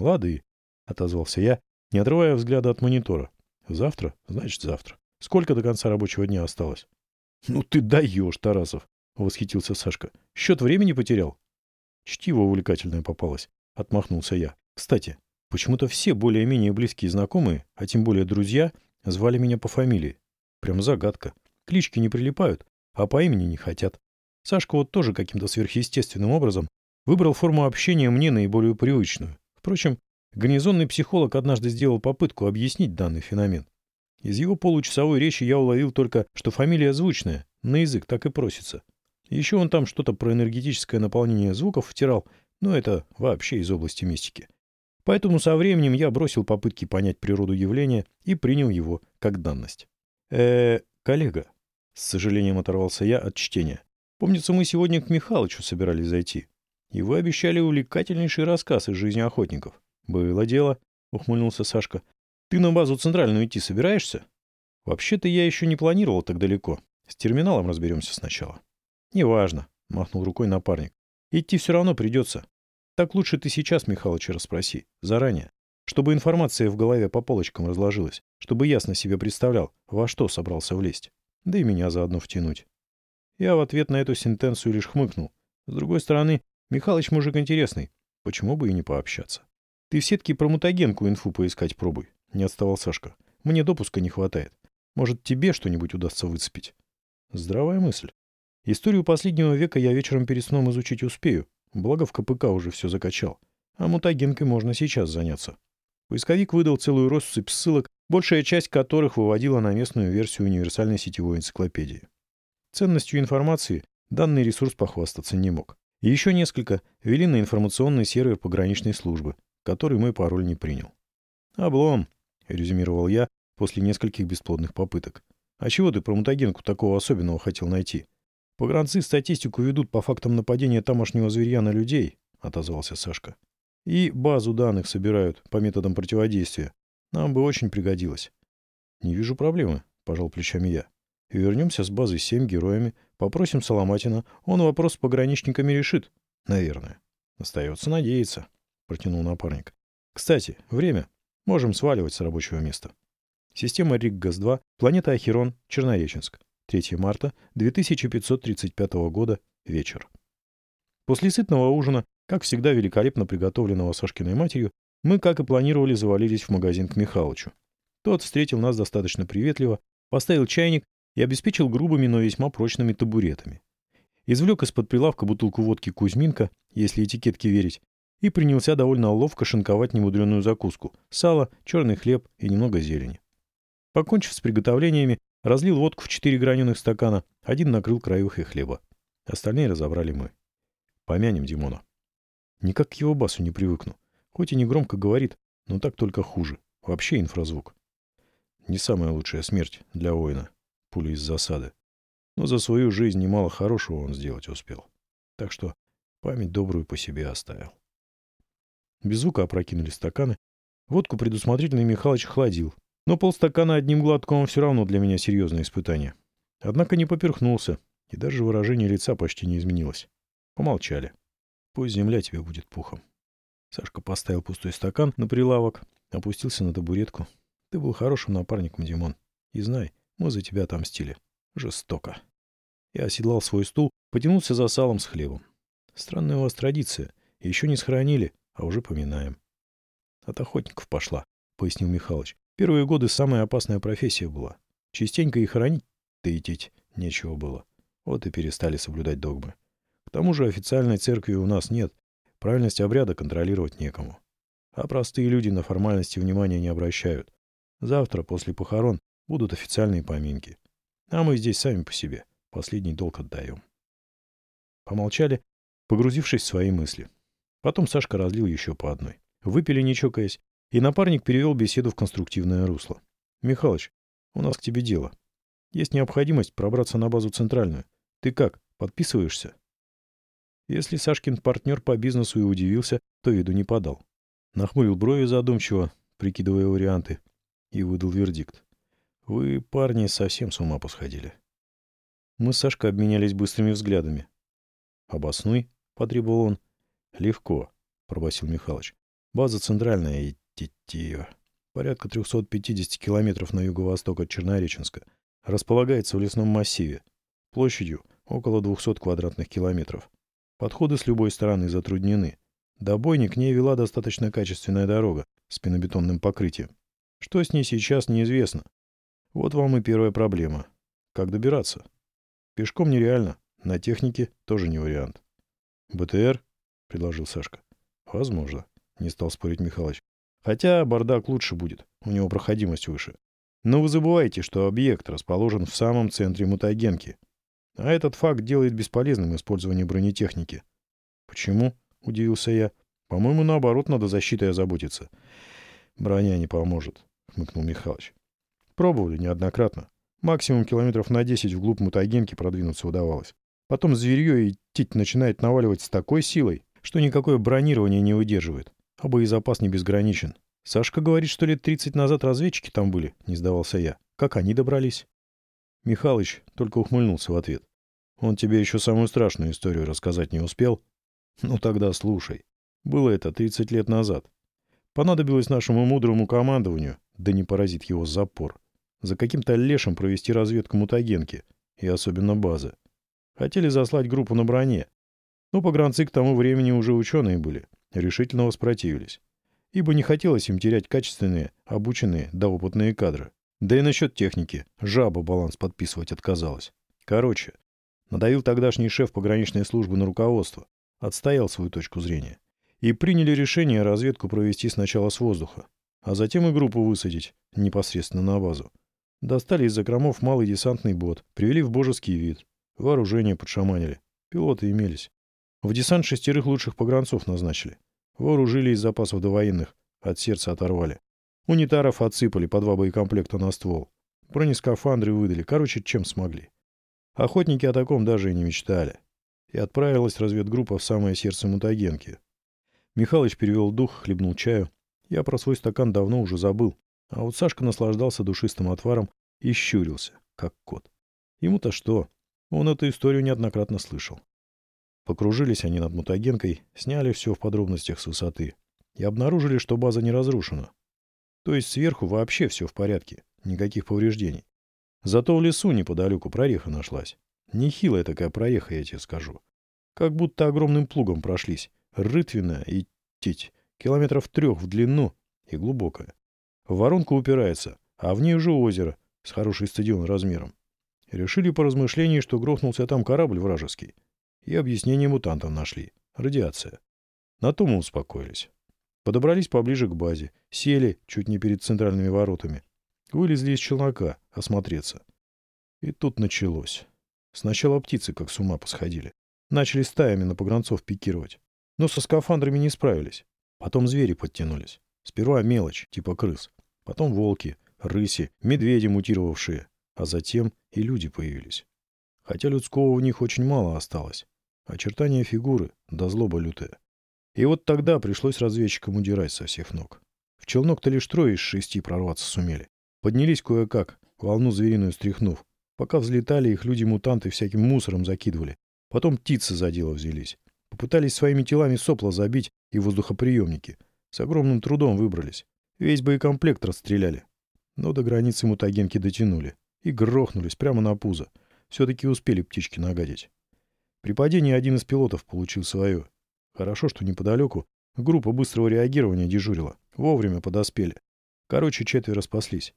«Лады», — отозвался я, не отрывая взгляда от монитора. «Завтра? Значит, завтра». Сколько до конца рабочего дня осталось? — Ну ты даешь, Тарасов! — восхитился Сашка. — Счет времени потерял? — Чтиво увлекательное попалось. — отмахнулся я. — Кстати, почему-то все более-менее близкие знакомые, а тем более друзья, звали меня по фамилии. Прям загадка. Клички не прилипают, а по имени не хотят. Сашка вот тоже каким-то сверхъестественным образом выбрал форму общения мне наиболее привычную. Впрочем, гарнизонный психолог однажды сделал попытку объяснить данный феномен. Из его получасовой речи я уловил только, что фамилия звучная, на язык так и просится. Еще он там что-то про энергетическое наполнение звуков втирал, но это вообще из области мистики. Поэтому со временем я бросил попытки понять природу явления и принял его как данность. э коллега, с сожалением оторвался я от чтения. Помнится, мы сегодня к Михалычу собирались зайти. И вы обещали увлекательнейший рассказ из жизни охотников. Было дело, ухмыльнулся Сашка. Ты на базу центральную идти собираешься? Вообще-то я еще не планировал так далеко. С терминалом разберемся сначала. Неважно, махнул рукой напарник. Идти все равно придется. Так лучше ты сейчас Михалыча расспроси, заранее, чтобы информация в голове по полочкам разложилась, чтобы ясно себе представлял, во что собрался влезть. Да и меня заодно втянуть. Я в ответ на эту сентенцию лишь хмыкнул. С другой стороны, Михалыч мужик интересный. Почему бы и не пообщаться? Ты в сетке про мутагенку инфу поискать пробуй. Не отставал Сашка. Мне допуска не хватает. Может, тебе что-нибудь удастся выцепить? Здравая мысль. Историю последнего века я вечером перед сном изучить успею. Благо в КПК уже все закачал. А мутагенкой можно сейчас заняться. Поисковик выдал целую россыпь ссылок, большая часть которых выводила на местную версию универсальной сетевой энциклопедии. Ценностью информации данный ресурс похвастаться не мог. И еще несколько вели на информационный сервер пограничной службы, который мой пароль не принял. «Облом», — резюмировал я после нескольких бесплодных попыток. «А чего ты про мутагенку такого особенного хотел найти?» «Погранцы статистику ведут по фактам нападения тамошнего зверья на людей», — отозвался Сашка. «И базу данных собирают по методам противодействия. Нам бы очень пригодилось». «Не вижу проблемы», — пожал плечами я вернемся с базы 7 героями, попросим Соломатина, он вопрос с пограничниками решит. Наверное. Остается надеяться, протянул напарник. Кстати, время. Можем сваливать с рабочего места. Система РИК-ГАЗ-2, планета Ахерон, Чернореченск. 3 марта 2535 года, вечер. После сытного ужина, как всегда великолепно приготовленного Сашкиной матерью, мы, как и планировали, завалились в магазин к Михалычу. Тот встретил нас достаточно приветливо, поставил чайник и обеспечил грубыми, но весьма прочными табуретами. Извлек из-под прилавка бутылку водки Кузьминка, если этикетке верить, и принялся довольно ловко шинковать немудреную закуску – сало, черный хлеб и немного зелени. Покончив с приготовлениями, разлил водку в четыре граненых стакана, один накрыл краюхой хлеба. Остальные разобрали мы. Помянем Димона. Никак к его басу не привыкну. Хоть и не громко говорит, но так только хуже. Вообще инфразвук. Не самая лучшая смерть для воина пули из засады. Но за свою жизнь немало хорошего он сделать успел. Так что память добрую по себе оставил. Без звука опрокинули стаканы. Водку предусмотрительный Михалыч хладил. Но полстакана одним глотком все равно для меня серьезное испытание. Однако не поперхнулся, и даже выражение лица почти не изменилось. Помолчали. Пусть земля тебе будет пухом. Сашка поставил пустой стакан на прилавок, опустился на табуретку. Ты был хорошим напарником, Димон. И знай, мы за тебя отомстили. Жестоко. Я оседлал свой стул, потянулся за салом с хлебом. Странная у вас традиция. Еще не схоронили, а уже поминаем. От охотников пошла, пояснил Михалыч. Первые годы самая опасная профессия была. Частенько и хоронить-то идти нечего было. Вот и перестали соблюдать догмы. К тому же официальной церкви у нас нет. Правильность обряда контролировать некому. А простые люди на формальности внимания не обращают. Завтра, после похорон, Будут официальные поминки. А мы здесь сами по себе. Последний долг отдаем. Помолчали, погрузившись в свои мысли. Потом Сашка разлил еще по одной. Выпили, не чокаясь, и напарник перевел беседу в конструктивное русло. «Михалыч, у нас к тебе дело. Есть необходимость пробраться на базу центральную. Ты как, подписываешься?» Если Сашкин партнер по бизнесу и удивился, то виду не подал. Нахмурил брови задумчиво, прикидывая варианты, и выдал вердикт. Вы, парни, совсем с ума посходили. Мы с Сашкой обменялись быстрыми взглядами. «Обоснуй», — потребовал он. «Легко», — пробасил Михалыч. «База центральная, идти порядка 350 километров на юго-восток от Чернореченска. Располагается в лесном массиве. Площадью около 200 квадратных километров. Подходы с любой стороны затруднены. До бойни к ней вела достаточно качественная дорога с пенобетонным покрытием. Что с ней сейчас, неизвестно. Вот вам и первая проблема. Как добираться? Пешком нереально, на технике тоже не вариант. БТР? — предложил Сашка. Возможно, — не стал спорить Михалыч. Хотя бардак лучше будет, у него проходимость выше. Но вы забываете, что объект расположен в самом центре мутагенки. А этот факт делает бесполезным использование бронетехники. Почему? Удивился я. По-моему, наоборот, надо защитой озаботиться. Броня не поможет, хмыкнул Михалыч. Пробовали неоднократно. Максимум километров на 10 вглубь мутагенки продвинуться удавалось. Потом зверье и тить начинает наваливать с такой силой, что никакое бронирование не выдерживает, а боезапас не безграничен. Сашка говорит, что лет 30 назад разведчики там были, не сдавался я. Как они добрались? Михалыч только ухмыльнулся в ответ. Он тебе еще самую страшную историю рассказать не успел? Ну тогда слушай. Было это 30 лет назад. Понадобилось нашему мудрому командованию, да не поразит его запор, за каким-то лешим провести разведку мутагенки, и особенно базы. Хотели заслать группу на броне. Но погранцы к тому времени уже ученые были, решительно воспротивились. Ибо не хотелось им терять качественные, обученные да опытные кадры. Да и насчет техники. Жаба баланс подписывать отказалась. Короче, надавил тогдашний шеф пограничной службы на руководство. Отстоял свою точку зрения. И приняли решение разведку провести сначала с воздуха, а затем и группу высадить непосредственно на базу. Достали из закромов малый десантный бот, привели в божеский вид. Вооружение подшаманили. Пилоты имелись. В десант шестерых лучших погранцов назначили. Вооружили из запасов довоенных. От сердца оторвали. Унитаров отсыпали по два боекомплекта на ствол. Бронескафандры выдали. Короче, чем смогли. Охотники о таком даже и не мечтали. И отправилась разведгруппа в самое сердце мутагенки. Михалыч перевел дух, хлебнул чаю. Я про свой стакан давно уже забыл. А вот Сашка наслаждался душистым отваром и щурился, как кот. Ему-то что? Он эту историю неоднократно слышал. Покружились они над мутагенкой, сняли все в подробностях с высоты и обнаружили, что база не разрушена. То есть сверху вообще все в порядке, никаких повреждений. Зато в лесу неподалеку прореха нашлась. Нехилая такая прореха, я тебе скажу. Как будто огромным плугом прошлись. Рытвенная и тить. Километров трех в длину и глубокая. В воронку упирается, а в ней уже озеро с хороший стадион размером. Решили по размышлению, что грохнулся там корабль вражеский. И объяснение мутантам нашли. Радиация. На том мы успокоились. Подобрались поближе к базе, сели чуть не перед центральными воротами. Вылезли из челнока, осмотреться. И тут началось. Сначала птицы как с ума посходили. Начали стаями на погранцов пикировать. Но со скафандрами не справились. Потом звери подтянулись. Сперва мелочь, типа крыс. Потом волки, рыси, медведи мутировавшие. А затем и люди появились. Хотя людского в них очень мало осталось. Очертания фигуры, да злоба лютая. И вот тогда пришлось разведчикам удирать со всех ног. В челнок-то лишь трое из шести прорваться сумели. Поднялись кое-как, волну звериную стряхнув. Пока взлетали, их люди-мутанты всяким мусором закидывали. Потом птицы за дело взялись. Попытались своими телами сопла забить и воздухоприемники. С огромным трудом выбрались. Весь боекомплект расстреляли. Но до границы мутагенки дотянули. И грохнулись прямо на пузо. Все-таки успели птички нагадить. При падении один из пилотов получил свое. Хорошо, что неподалеку группа быстрого реагирования дежурила. Вовремя подоспели. Короче, четверо спаслись.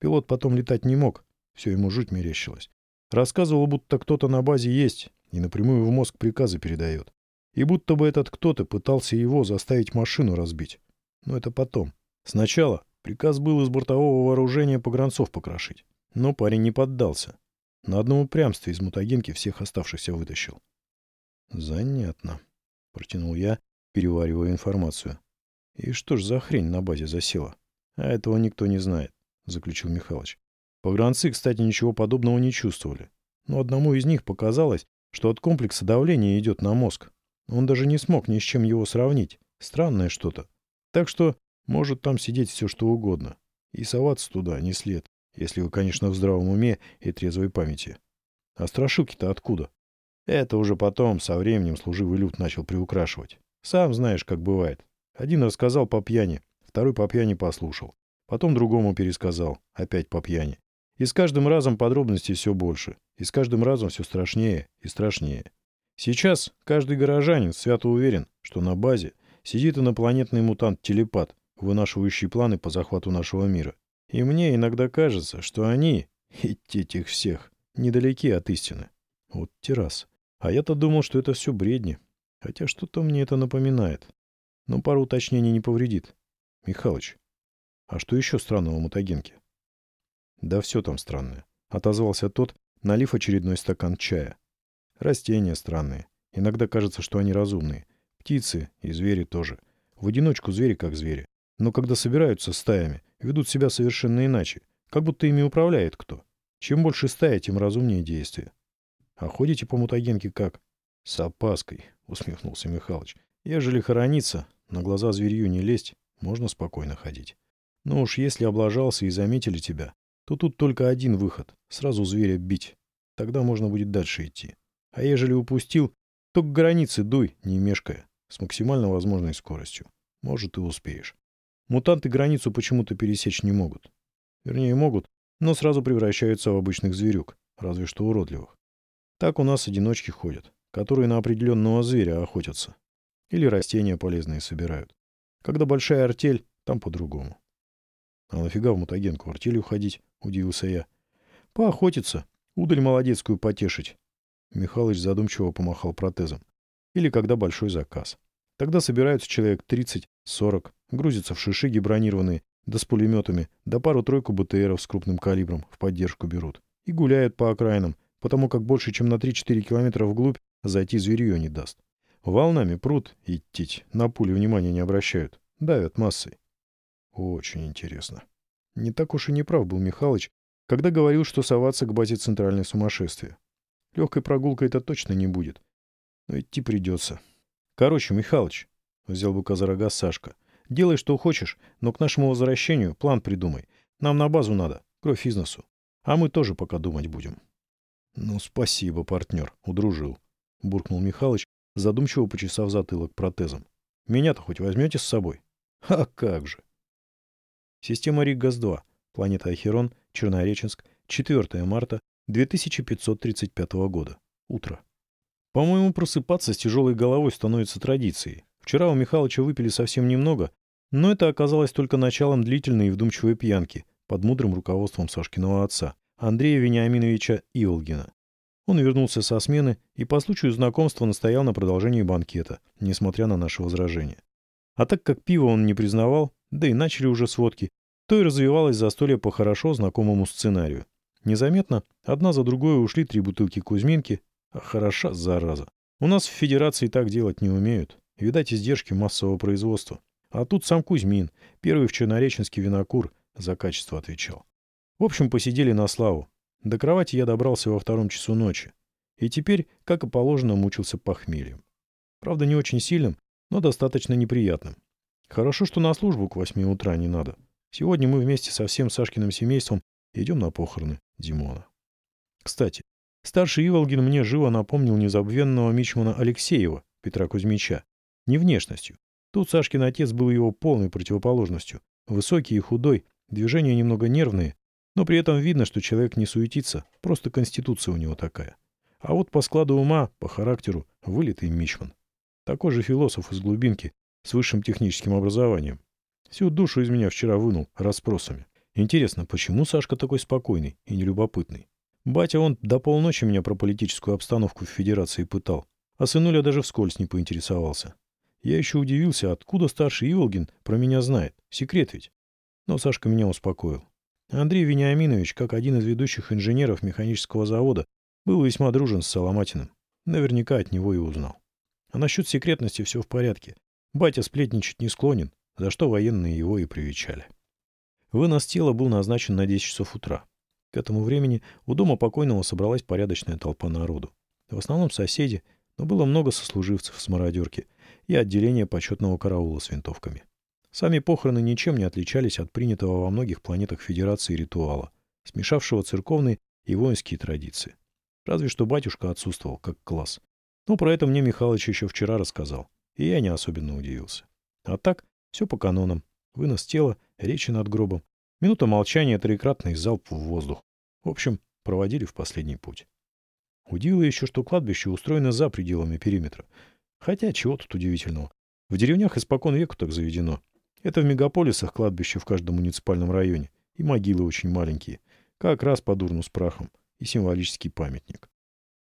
Пилот потом летать не мог. Все ему жуть мерещилось. Рассказывал, будто кто-то на базе есть и напрямую в мозг приказы передает. И будто бы этот кто-то пытался его заставить машину разбить. Но это потом. Сначала приказ был из бортового вооружения погранцов покрошить. Но парень не поддался. На одном упрямстве из мутагенки всех оставшихся вытащил. Занятно. — протянул я, переваривая информацию. «И что ж за хрень на базе засела?» «А этого никто не знает», — заключил Михалыч. Погранцы, кстати, ничего подобного не чувствовали. Но одному из них показалось, что от комплекса давления идет на мозг. Он даже не смог ни с чем его сравнить. Странное что-то. Так что может там сидеть все что угодно. И соваться туда не след, если вы, конечно, в здравом уме и трезвой памяти. А страшилки-то откуда? Это уже потом, со временем, служивый люд начал приукрашивать. Сам знаешь, как бывает. Один рассказал по пьяни, второй по пьяни послушал. Потом другому пересказал, опять по пьяни. И с каждым разом подробностей все больше. И с каждым разом все страшнее и страшнее. Сейчас каждый горожанин свято уверен, что на базе сидит инопланетный мутант-телепат, вынашивающий планы по захвату нашего мира. И мне иногда кажется, что они, идти этих всех, недалеки от истины. Вот террас. А я-то думал, что это все бредни. Хотя что-то мне это напоминает. Но пару уточнений не повредит. Михалыч, а что еще странного в мутагенке? Да все там странное. Отозвался тот, налив очередной стакан чая. Растения странные. Иногда кажется, что они разумные. Птицы и звери тоже. В одиночку звери как звери. Но когда собираются стаями, ведут себя совершенно иначе. Как будто ими управляет кто. Чем больше стая, тем разумнее действия. А ходите по мутагенке как? С опаской, усмехнулся Михалыч. Ежели хорониться, на глаза зверью не лезть, можно спокойно ходить. Но уж если облажался и заметили тебя, то тут только один выход — сразу зверя бить. Тогда можно будет дальше идти. А ежели упустил, то к границе дуй, не мешкая, с максимально возможной скоростью. Может, и успеешь. Мутанты границу почему-то пересечь не могут. Вернее, могут, но сразу превращаются в обычных зверюк, разве что уродливых. Так у нас одиночки ходят, которые на определенного зверя охотятся. Или растения полезные собирают. Когда большая артель, там по-другому. — А нафига в мутагенку артелью ходить? — удивился я. — Поохотиться. Удаль молодецкую потешить. Михалыч задумчиво помахал протезом. Или когда большой заказ. Тогда собираются человек 30-40, грузятся в шишиги бронированные, да с пулеметами, да пару-тройку БТРов с крупным калибром в поддержку берут. И гуляют по окраинам, потому как больше, чем на 3-4 километра вглубь зайти зверье не даст. Волнами прут идти, на пули внимания не обращают, давят массой. Очень интересно. Не так уж и не прав был Михалыч, когда говорил, что соваться к базе центральной сумасшествия. Легкой прогулкой это точно не будет. Но идти придется. Короче, Михалыч, взял быка за рога Сашка, делай, что хочешь, но к нашему возвращению план придумай. Нам на базу надо, кровь из носу. А мы тоже пока думать будем. Ну, спасибо, партнер, удружил, буркнул Михалыч, задумчиво почесав затылок протезом. Меня-то хоть возьмете с собой? А как же! Система Риггаз-2, планета Ахерон, Чернореченск, 4 марта 2535 года. Утро. По-моему, просыпаться с тяжелой головой становится традицией. Вчера у Михалыча выпили совсем немного, но это оказалось только началом длительной и вдумчивой пьянки под мудрым руководством Сашкиного отца, Андрея Вениаминовича Иволгина. Он вернулся со смены и по случаю знакомства настоял на продолжении банкета, несмотря на наши возражения. А так как пиво он не признавал, да и начали уже сводки, то и развивалось застолье по хорошо знакомому сценарию. Незаметно одна за другой ушли три бутылки Кузьминки. А хороша, зараза. У нас в Федерации так делать не умеют. Видать, издержки массового производства. А тут сам Кузьмин, первый в Чернореченске винокур, за качество отвечал. В общем, посидели на славу. До кровати я добрался во втором часу ночи. И теперь, как и положено, мучился похмельем. Правда, не очень сильным, но достаточно неприятным. Хорошо, что на службу к восьми утра не надо. Сегодня мы вместе со всем Сашкиным семейством идем на похороны Димона. Кстати, старший Иволгин мне живо напомнил незабвенного мичмана Алексеева, Петра Кузьмича. Не внешностью. Тут Сашкин отец был его полной противоположностью. Высокий и худой, движения немного нервные, но при этом видно, что человек не суетится, просто конституция у него такая. А вот по складу ума, по характеру, вылитый мичман. Такой же философ из глубинки, с высшим техническим образованием. Всю душу из меня вчера вынул расспросами. Интересно, почему Сашка такой спокойный и нелюбопытный? Батя он до полночи меня про политическую обстановку в Федерации пытал, а сынуля даже вскользь не поинтересовался. Я еще удивился, откуда старший Иволгин про меня знает. Секрет ведь. Но Сашка меня успокоил. Андрей Вениаминович, как один из ведущих инженеров механического завода, был весьма дружен с Соломатиным. Наверняка от него и узнал. А насчет секретности все в порядке. Батя сплетничать не склонен, за что военные его и привечали. Вынос тела был назначен на 10 часов утра. К этому времени у дома покойного собралась порядочная толпа народу. В основном соседи, но было много сослуживцев с мародерки и отделения почетного караула с винтовками. Сами похороны ничем не отличались от принятого во многих планетах Федерации ритуала, смешавшего церковные и воинские традиции. Разве что батюшка отсутствовал, как класс. Но про это мне Михалыч еще вчера рассказал, и я не особенно удивился. А так, все по канонам. Вынос тела, речи над гробом, минута молчания, трикратный залп в воздух. В общем, проводили в последний путь. Удивило еще, что кладбище устроено за пределами периметра. Хотя, чего тут удивительного. В деревнях испокон веку так заведено. Это в мегаполисах кладбище в каждом муниципальном районе. И могилы очень маленькие. Как раз по дурну с прахом. И символический памятник.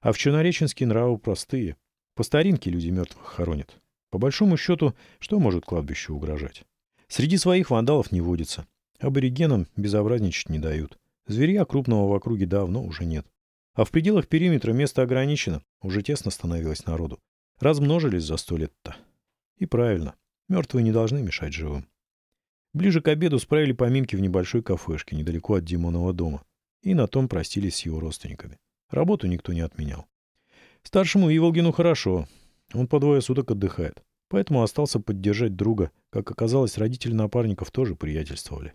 А в Чернореченске нравы простые. По старинке люди мертвых хоронят. По большому счету, что может кладбищу угрожать? Среди своих вандалов не водится. Аборигенам безобразничать не дают. Зверя крупного в округе давно уже нет. А в пределах периметра место ограничено, Уже тесно становилось народу. Размножились за сто лет-то. И правильно. Мертвые не должны мешать живым. Ближе к обеду справили поминки в небольшой кафешке недалеко от Димонова дома. И на том простились с его родственниками. Работу никто не отменял. Старшему Иволгину хорошо. Он по двое суток отдыхает. Поэтому остался поддержать друга. Как оказалось, родители напарников тоже приятельствовали.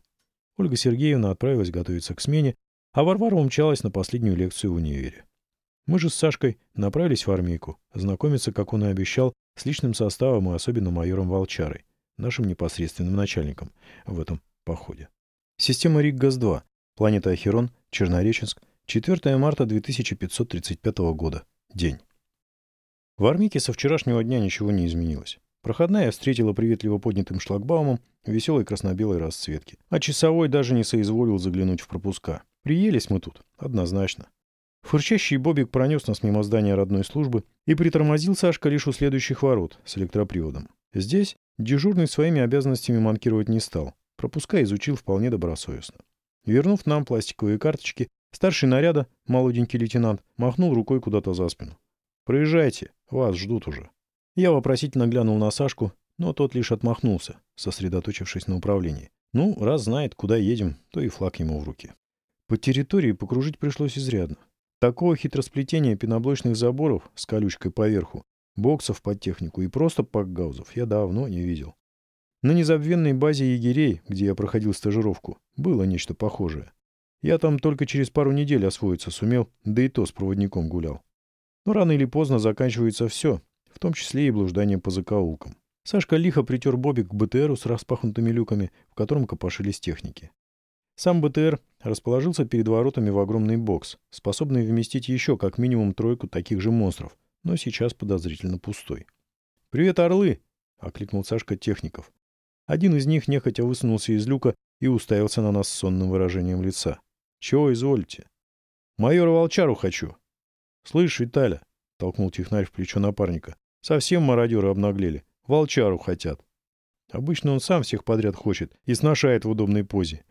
Ольга Сергеевна отправилась готовиться к смене, а Варвара умчалась на последнюю лекцию в универе. Мы же с Сашкой направились в армейку, знакомиться, как он и обещал, с личным составом и особенно майором Волчарой, нашим непосредственным начальником в этом походе. Система РИК-ГАЗ-2, планета Ахерон, Чернореченск, 4 марта 2535 года, день. В армейке со вчерашнего дня ничего не изменилось. Проходная встретила приветливо поднятым шлагбаумом веселой красно-белой расцветки, а часовой даже не соизволил заглянуть в пропуска. Приелись мы тут, однозначно. Фырчащий Бобик пронес нас мимо здания родной службы и притормозил Сашка лишь у следующих ворот с электроприводом. Здесь дежурный своими обязанностями манкировать не стал. Пропуска изучил вполне добросовестно. Вернув нам пластиковые карточки, старший наряда, молоденький лейтенант, махнул рукой куда-то за спину. «Проезжайте, вас ждут уже». Я вопросительно глянул на Сашку, но тот лишь отмахнулся, сосредоточившись на управлении. Ну, раз знает, куда едем, то и флаг ему в руки. По территории покружить пришлось изрядно. Такого хитросплетения пеноблочных заборов с колючкой поверху, боксов под технику и просто пакгаузов я давно не видел. На незабвенной базе егерей, где я проходил стажировку, было нечто похожее. Я там только через пару недель освоиться сумел, да и то с проводником гулял. Но рано или поздно заканчивается все, в том числе и блуждание по закоулкам. Сашка лихо притер бобик к БТРу с распахнутыми люками, в котором копошились техники. Сам БТР расположился перед воротами в огромный бокс, способный вместить еще как минимум тройку таких же монстров, но сейчас подозрительно пустой. «Привет, орлы!» — окликнул Сашка техников. Один из них нехотя высунулся из люка и уставился на нас с сонным выражением лица. «Чего изволите?» «Майора Волчару хочу». «Слышь, Виталя!» — толкнул технарь в плечо напарника. «Совсем мародеры обнаглели. Волчару хотят». Обычно он сам всех подряд хочет и сношает в удобной позе.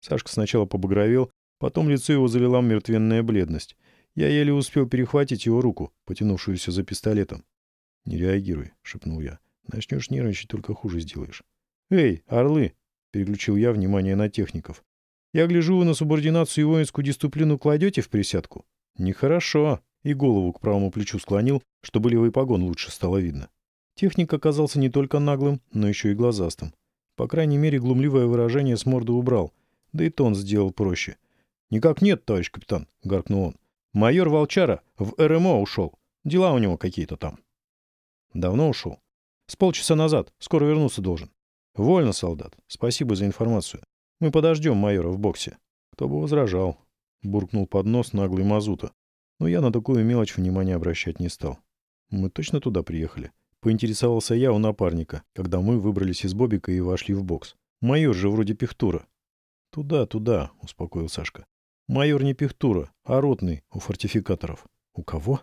Сашка сначала побагровел, потом лицо его залила мертвенная бледность. Я еле успел перехватить его руку, потянувшуюся за пистолетом. «Не реагируй», — шепнул я. «Начнешь нервничать, только хуже сделаешь». «Эй, орлы!» — переключил я внимание на техников. «Я гляжу, вы на субординацию и воинскую дисциплину кладете в присядку?» «Нехорошо!» И голову к правому плечу склонил, чтобы левый погон лучше стало видно. Техник оказался не только наглым, но еще и глазастым. По крайней мере, глумливое выражение с морды убрал, да и тон сделал проще. «Никак нет, товарищ капитан», — гаркнул он. «Майор Волчара в РМО ушел. Дела у него какие-то там». «Давно ушел?» «С полчаса назад. Скоро вернуться должен». «Вольно, солдат. Спасибо за информацию. Мы подождем майора в боксе». «Кто бы возражал?» — буркнул под нос наглый Мазута. Но я на такую мелочь внимания обращать не стал. «Мы точно туда приехали?» Поинтересовался я у напарника, когда мы выбрались из Бобика и вошли в бокс. «Майор же вроде Пехтура». «Туда, туда», — успокоил Сашка. «Майор не Пехтура, а ротный у фортификаторов». «У кого?»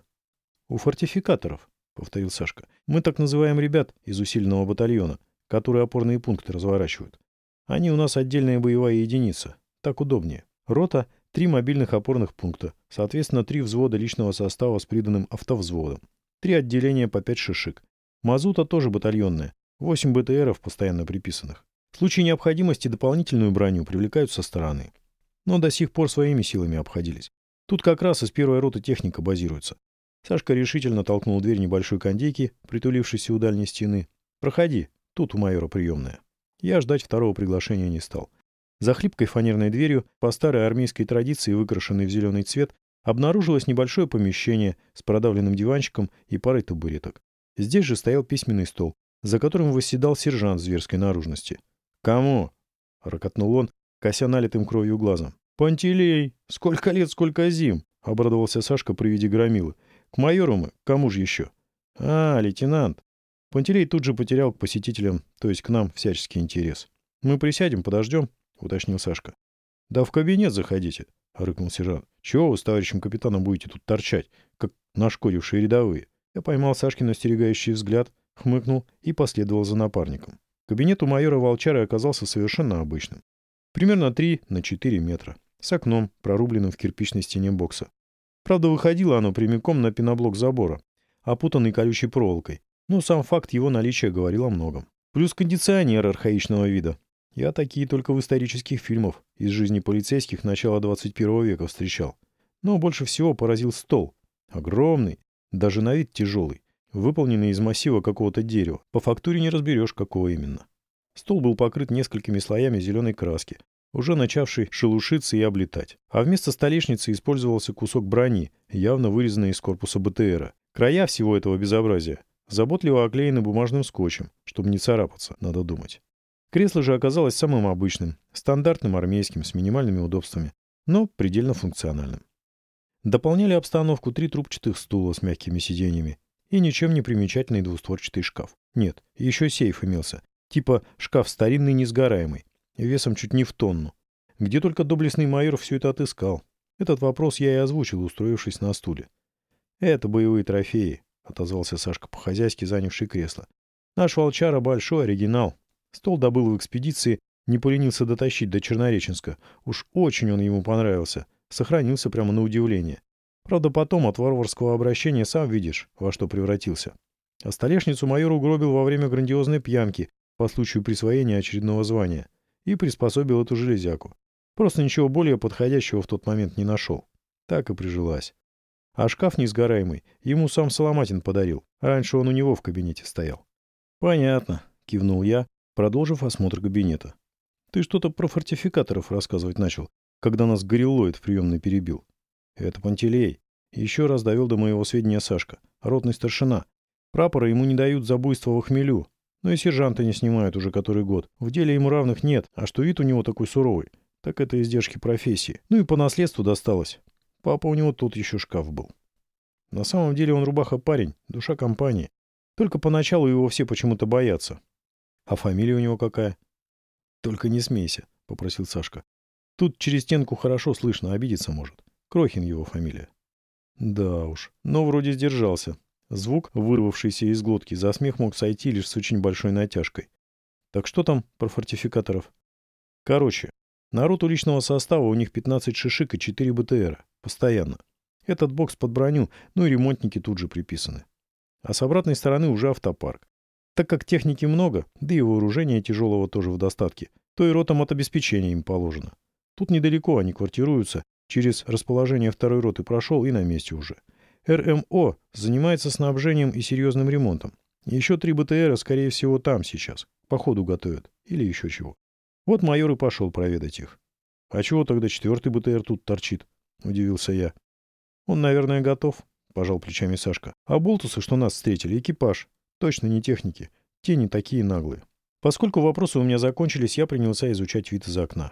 «У фортификаторов», — повторил Сашка. «Мы так называем ребят из усиленного батальона, которые опорные пункты разворачивают. Они у нас отдельная боевая единица. Так удобнее. Рота — три мобильных опорных пункта, соответственно, три взвода личного состава с приданным автовзводом, три отделения по пять шишек, Мазута тоже батальонная. Восемь БТРов постоянно приписанных. В случае необходимости дополнительную броню привлекают со стороны. Но до сих пор своими силами обходились. Тут как раз из первой роты техника базируется. Сашка решительно толкнул дверь небольшой кондейки, притулившейся у дальней стены. «Проходи, тут у майора приемная». Я ждать второго приглашения не стал. За хлипкой фанерной дверью, по старой армейской традиции, выкрашенной в зеленый цвет, обнаружилось небольшое помещение с продавленным диванчиком и парой табуреток. Здесь же стоял письменный стол, за которым восседал сержант зверской наружности. «Кому?» — рокотнул он, кося налитым кровью глазом. «Пантелей! Сколько лет, сколько зим!» — обрадовался Сашка при виде громилы. «К майору мы, кому же еще?» «А, лейтенант!» Пантелей тут же потерял к посетителям, то есть к нам, всяческий интерес. «Мы присядем, подождем?» — уточнил Сашка. «Да в кабинет заходите», — рыкнул сержант. «Чего вы с товарищем капитаном будете тут торчать, как нашкодившие рядовые?» Я поймал Сашкин остерегающий взгляд, хмыкнул и последовал за напарником. Кабинет у майора Волчара оказался совершенно обычным. Примерно 3 на 4 метра. С окном, прорубленным в кирпичной стене бокса. Правда, выходило оно прямиком на пеноблок забора, опутанный колючей проволокой, но сам факт его наличия говорил о многом. Плюс кондиционер архаичного вида. Я такие только в исторических фильмах из жизни полицейских начала 21 века встречал. Но больше всего поразил стол. Огромный, даже на вид тяжелый, выполненный из массива какого-то дерева. По фактуре не разберешь, какого именно. Стол был покрыт несколькими слоями зеленой краски, уже начавший шелушиться и облетать. А вместо столешницы использовался кусок брони, явно вырезанный из корпуса БТРа. Края всего этого безобразия заботливо оклеены бумажным скотчем, чтобы не царапаться, надо думать. Кресло же оказалось самым обычным, стандартным армейским, с минимальными удобствами, но предельно функциональным. Дополняли обстановку три трубчатых стула с мягкими сиденьями и ничем не примечательный двустворчатый шкаф. Нет, еще сейф имелся, типа шкаф старинный несгораемый, весом чуть не в тонну. Где только доблестный майор все это отыскал. Этот вопрос я и озвучил, устроившись на стуле. «Это боевые трофеи», — отозвался Сашка по-хозяйски, занявший кресло. «Наш волчара большой оригинал. Стол добыл в экспедиции, не поленился дотащить до Чернореченска. Уж очень он ему понравился. Сохранился прямо на удивление. Правда, потом от варварского обращения сам видишь, во что превратился. А столешницу майор угробил во время грандиозной пьянки по случаю присвоения очередного звания и приспособил эту железяку. Просто ничего более подходящего в тот момент не нашел. Так и прижилась. А шкаф несгораемый ему сам Соломатин подарил. Раньше он у него в кабинете стоял. «Понятно», — кивнул я, продолжив осмотр кабинета. «Ты что-то про фортификаторов рассказывать начал, когда нас гориллоид в приемной перебил». «Это Пантелей. Еще раз довел до моего сведения Сашка, ротный старшина. Прапора ему не дают за буйство в хмелю, но и сержанта не снимают уже который год. В деле ему равных нет, а что вид у него такой суровый, так это издержки профессии. Ну и по наследству досталось. Папа у него тут еще шкаф был. На самом деле он рубаха-парень, душа компании. Только поначалу его все почему-то боятся. А фамилия у него какая? Только не смейся, попросил Сашка. Тут через стенку хорошо слышно, обидеться может. Крохин его фамилия. Да уж, но вроде сдержался. Звук, вырвавшийся из глотки, за смех мог сойти лишь с очень большой натяжкой. Так что там про фортификаторов? Короче, народ личного состава у них 15 шишик и 4 БТРа. Постоянно. Этот бокс под броню, ну и ремонтники тут же приписаны. А с обратной стороны уже автопарк. Так как техники много, да и вооружения тяжелого тоже в достатке, то и ротам от обеспечения им положено. Тут недалеко они квартируются, через расположение второй роты прошел и на месте уже. РМО занимается снабжением и серьезным ремонтом. Еще три БТРа, скорее всего, там сейчас. По ходу готовят. Или еще чего. Вот майор и пошел проведать их. А чего тогда четвертый БТР тут торчит? — удивился я. «Он, наверное, готов», — пожал плечами Сашка. «А болтусы, что нас встретили, экипаж. Точно не техники. Те не такие наглые». Поскольку вопросы у меня закончились, я принялся изучать вид из окна.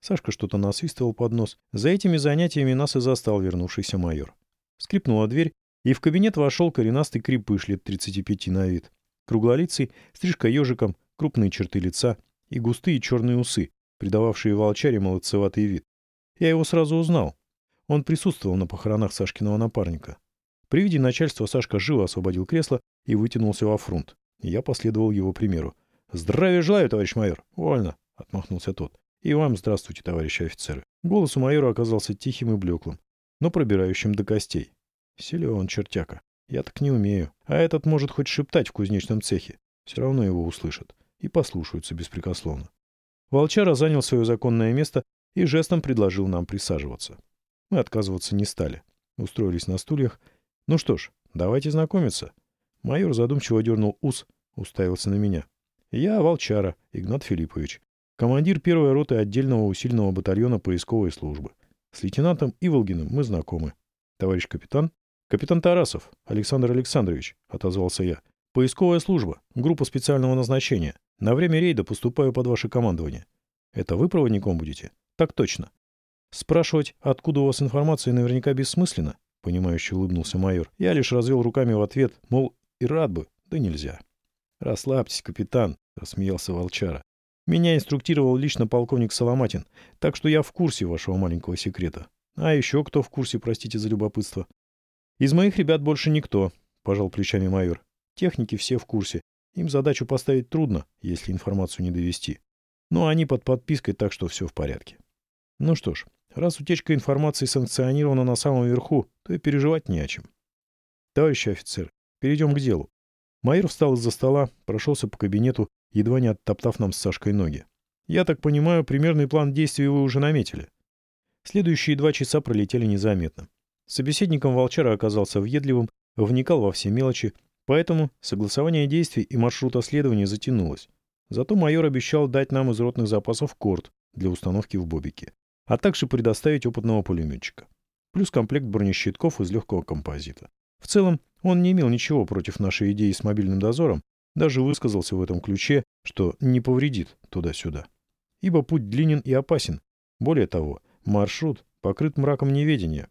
Сашка что-то насвистывал под нос. За этими занятиями нас и застал вернувшийся майор. Скрипнула дверь, и в кабинет вошел коренастый крепыш лет 35 на вид. Круглолицый, стрижка ежиком, крупные черты лица и густые черные усы, придававшие волчаре молодцеватый вид. Я его сразу узнал. Он присутствовал на похоронах Сашкиного напарника. При виде начальства Сашка живо освободил кресло и вытянулся во фронт. Я последовал его примеру. «Здравия желаю, товарищ майор!» «Вольно!» — отмахнулся тот. «И вам здравствуйте, товарищи офицеры!» Голос у майора оказался тихим и блеклым, но пробирающим до костей. Силен чертяка. Я так не умею. А этот может хоть шептать в кузнечном цехе. Все равно его услышат. И послушаются беспрекословно. Волчара занял свое законное место и жестом предложил нам присаживаться. Мы отказываться не стали. Устроились на стульях. Ну что ж, давайте знакомиться. Майор задумчиво дернул ус, уставился на меня. Я Волчара, Игнат Филиппович. Командир первой роты отдельного усиленного батальона поисковой службы. С лейтенантом Иволгиным мы знакомы. Товарищ капитан? Капитан Тарасов, Александр Александрович, отозвался я. Поисковая служба, группа специального назначения. На время рейда поступаю под ваше командование. Это вы проводником будете? Так точно. Спрашивать, откуда у вас информация, наверняка бессмысленно, — понимающе улыбнулся майор. Я лишь развел руками в ответ, мол, и рад бы, да нельзя. Расслабьтесь, капитан, — рассмеялся волчара. Меня инструктировал лично полковник Соломатин, так что я в курсе вашего маленького секрета. А еще кто в курсе, простите за любопытство? Из моих ребят больше никто, — пожал плечами майор. Техники все в курсе. Им задачу поставить трудно, если информацию не довести. Но они под подпиской, так что все в порядке. Ну что ж, Раз утечка информации санкционирована на самом верху, то и переживать не о чем. Товарищи офицер, перейдем к делу. Майор встал из-за стола, прошелся по кабинету, едва не оттоптав нам с Сашкой ноги. Я так понимаю, примерный план действий вы уже наметили. Следующие два часа пролетели незаметно. Собеседником Волчара оказался въедливым, вникал во все мелочи, поэтому согласование действий и маршрута следования затянулось. Зато майор обещал дать нам из ротных запасов корт для установки в бобике, а также предоставить опытного пулеметчика. Плюс комплект бронещитков из легкого композита. В целом, он не имел ничего против нашей идеи с мобильным дозором, даже высказался в этом ключе, что не повредит туда-сюда. Ибо путь длинен и опасен. Более того, маршрут покрыт мраком неведения.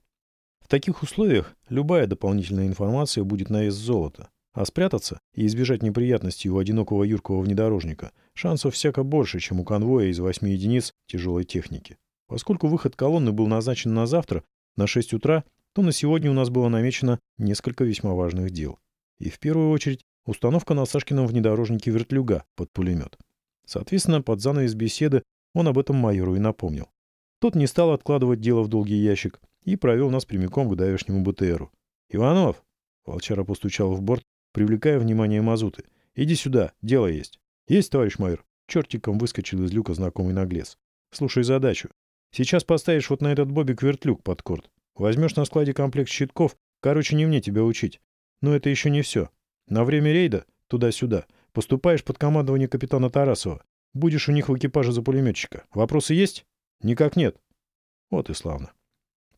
В таких условиях любая дополнительная информация будет на вес золота. А спрятаться и избежать неприятностей у одинокого юркого внедорожника шансов всяко больше, чем у конвоя из восьми единиц тяжелой техники. Поскольку выход колонны был назначен на завтра, на 6 утра, то на сегодня у нас было намечено несколько весьма важных дел. И в первую очередь установка на Сашкином внедорожнике вертлюга под пулемет. Соответственно, под занавес беседы он об этом майору и напомнил. Тот не стал откладывать дело в долгий ящик и провел нас прямиком к давешнему БТРу. «Иванов!» — Волчара постучал в борт, привлекая внимание мазуты. «Иди сюда, дело есть». «Есть, товарищ майор!» Чертиком выскочил из люка знакомый наглец. «Слушай задачу. Сейчас поставишь вот на этот бобик вертлюг под корт. Возьмешь на складе комплект щитков. Короче, не мне тебя учить. Но это еще не все. На время рейда, туда-сюда, поступаешь под командование капитана Тарасова. Будешь у них в экипаже за пулеметчика. Вопросы есть? Никак нет. Вот и славно.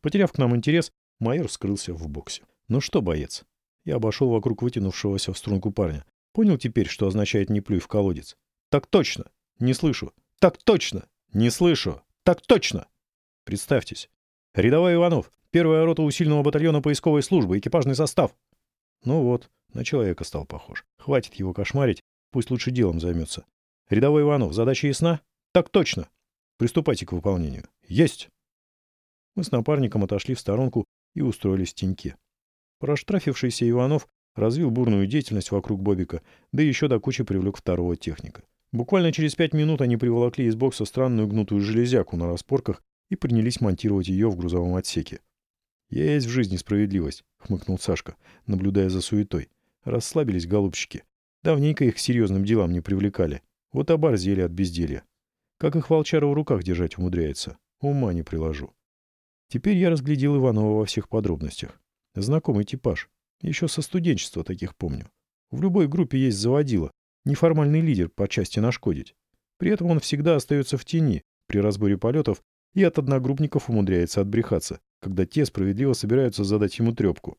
Потеряв к нам интерес, майор скрылся в боксе. Ну что, боец? Я обошел вокруг вытянувшегося в струнку парня. Понял теперь, что означает «не плюй в колодец»? Так точно! Не слышу! Так точно! Не слышу! Так точно! Представьтесь. Рядовой Иванов, первая рота усиленного батальона поисковой службы, экипажный состав. Ну вот, на человека стал похож. Хватит его кошмарить, пусть лучше делом займется. Рядовой Иванов, задача ясна? Так точно. Приступайте к выполнению. Есть! Мы с напарником отошли в сторонку и устроились в теньке. Проштрафившийся Иванов развил бурную деятельность вокруг Бобика, да еще до кучи привлек второго техника. Буквально через пять минут они приволокли из бокса странную гнутую железяку на распорках и принялись монтировать ее в грузовом отсеке. «Есть в жизни справедливость», — хмыкнул Сашка, наблюдая за суетой. Расслабились голубчики. Давненько их к серьезным делам не привлекали. Вот оборзели от безделья. Как их волчара в руках держать умудряется. Ума не приложу. Теперь я разглядел Иванова во всех подробностях. Знакомый типаж. Еще со студенчества таких помню. В любой группе есть заводила, неформальный лидер по части нашкодить. При этом он всегда остается в тени при разборе полетов и от одногруппников умудряется отбрехаться, когда те справедливо собираются задать ему трепку.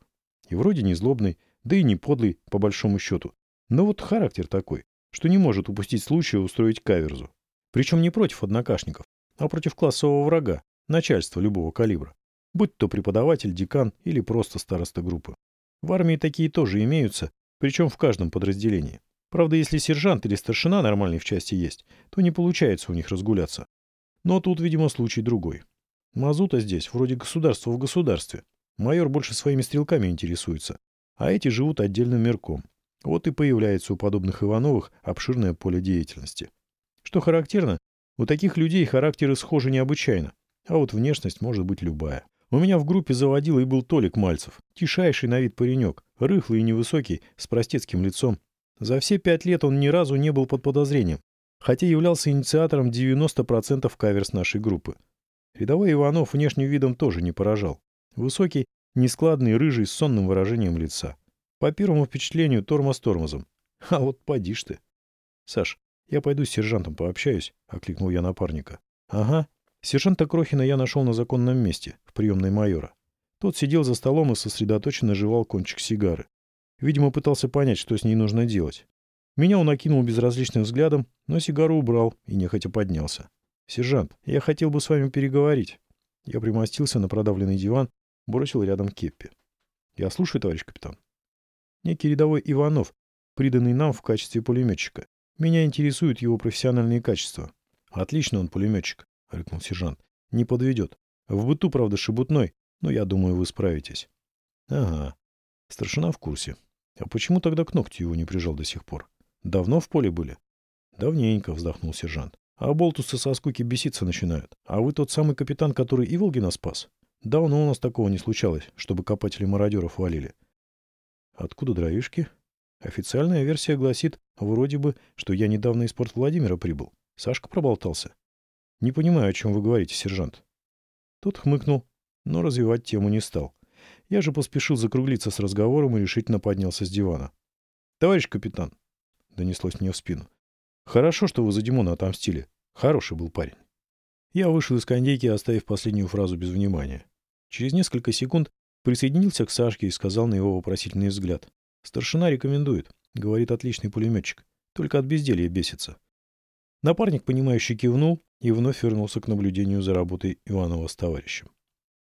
И вроде не злобный, да и не подлый, по большому счету. Но вот характер такой, что не может упустить случая устроить каверзу. Причем не против однокашников, а против классового врага, начальства любого калибра. Будь то преподаватель, декан или просто староста группы. В армии такие тоже имеются, причем в каждом подразделении. Правда, если сержант или старшина нормальный в части есть, то не получается у них разгуляться. Но тут, видимо, случай другой. Мазута здесь вроде государства в государстве. Майор больше своими стрелками интересуется, а эти живут отдельным мирком. Вот и появляется у подобных Ивановых обширное поле деятельности. Что характерно, у таких людей характеры схожи необычайно, а вот внешность может быть любая. У меня в группе заводил и был Толик Мальцев, тишайший на вид паренек, рыхлый и невысокий, с простецким лицом. За все пять лет он ни разу не был под подозрением, хотя являлся инициатором 90% каверс нашей группы. Рядовой Иванов внешним видом тоже не поражал. Высокий, нескладный, рыжий, с сонным выражением лица. По первому впечатлению тормоз тормозом. А вот поди ж ты. Саш, я пойду с сержантом пообщаюсь, — окликнул я напарника. Ага. Сержанта Крохина я нашел на законном месте, в приемной майора. Тот сидел за столом и сосредоточенно жевал кончик сигары. Видимо, пытался понять, что с ней нужно делать. Меня он окинул безразличным взглядом, но сигару убрал и нехотя поднялся. «Сержант, я хотел бы с вами переговорить». Я примостился на продавленный диван, бросил рядом кеппи. «Я слушаю, товарищ капитан». Некий рядовой Иванов, приданный нам в качестве пулеметчика. Меня интересуют его профессиональные качества. «Отлично он пулеметчик», — рыкнул сержант. «Не подведет. В быту, правда, шебутной, но я думаю, вы справитесь». «Ага. Старшина в курсе. А почему тогда к ногтю его не прижал до сих пор?» Давно в поле были? Давненько, вздохнул сержант. А болтусы со скуки беситься начинают. А вы тот самый капитан, который Иволгина спас? Давно у нас такого не случалось, чтобы копатели мародеров валили. Откуда дровишки? Официальная версия гласит, вроде бы, что я недавно из порт Владимира прибыл. Сашка проболтался. Не понимаю, о чем вы говорите, сержант. Тот хмыкнул, но развивать тему не стал. Я же поспешил закруглиться с разговором и решительно поднялся с дивана. «Товарищ капитан!» — донеслось мне в спину. «Хорошо, что вы за Димона отомстили. Хороший был парень». Я вышел из кондейки, оставив последнюю фразу без внимания. Через несколько секунд присоединился к Сашке и сказал на его вопросительный взгляд. «Старшина рекомендует. Говорит, отличный пулеметчик. Только от безделья бесится». Напарник, понимающий, кивнул и вновь вернулся к наблюдению за работой Иванова с товарищем.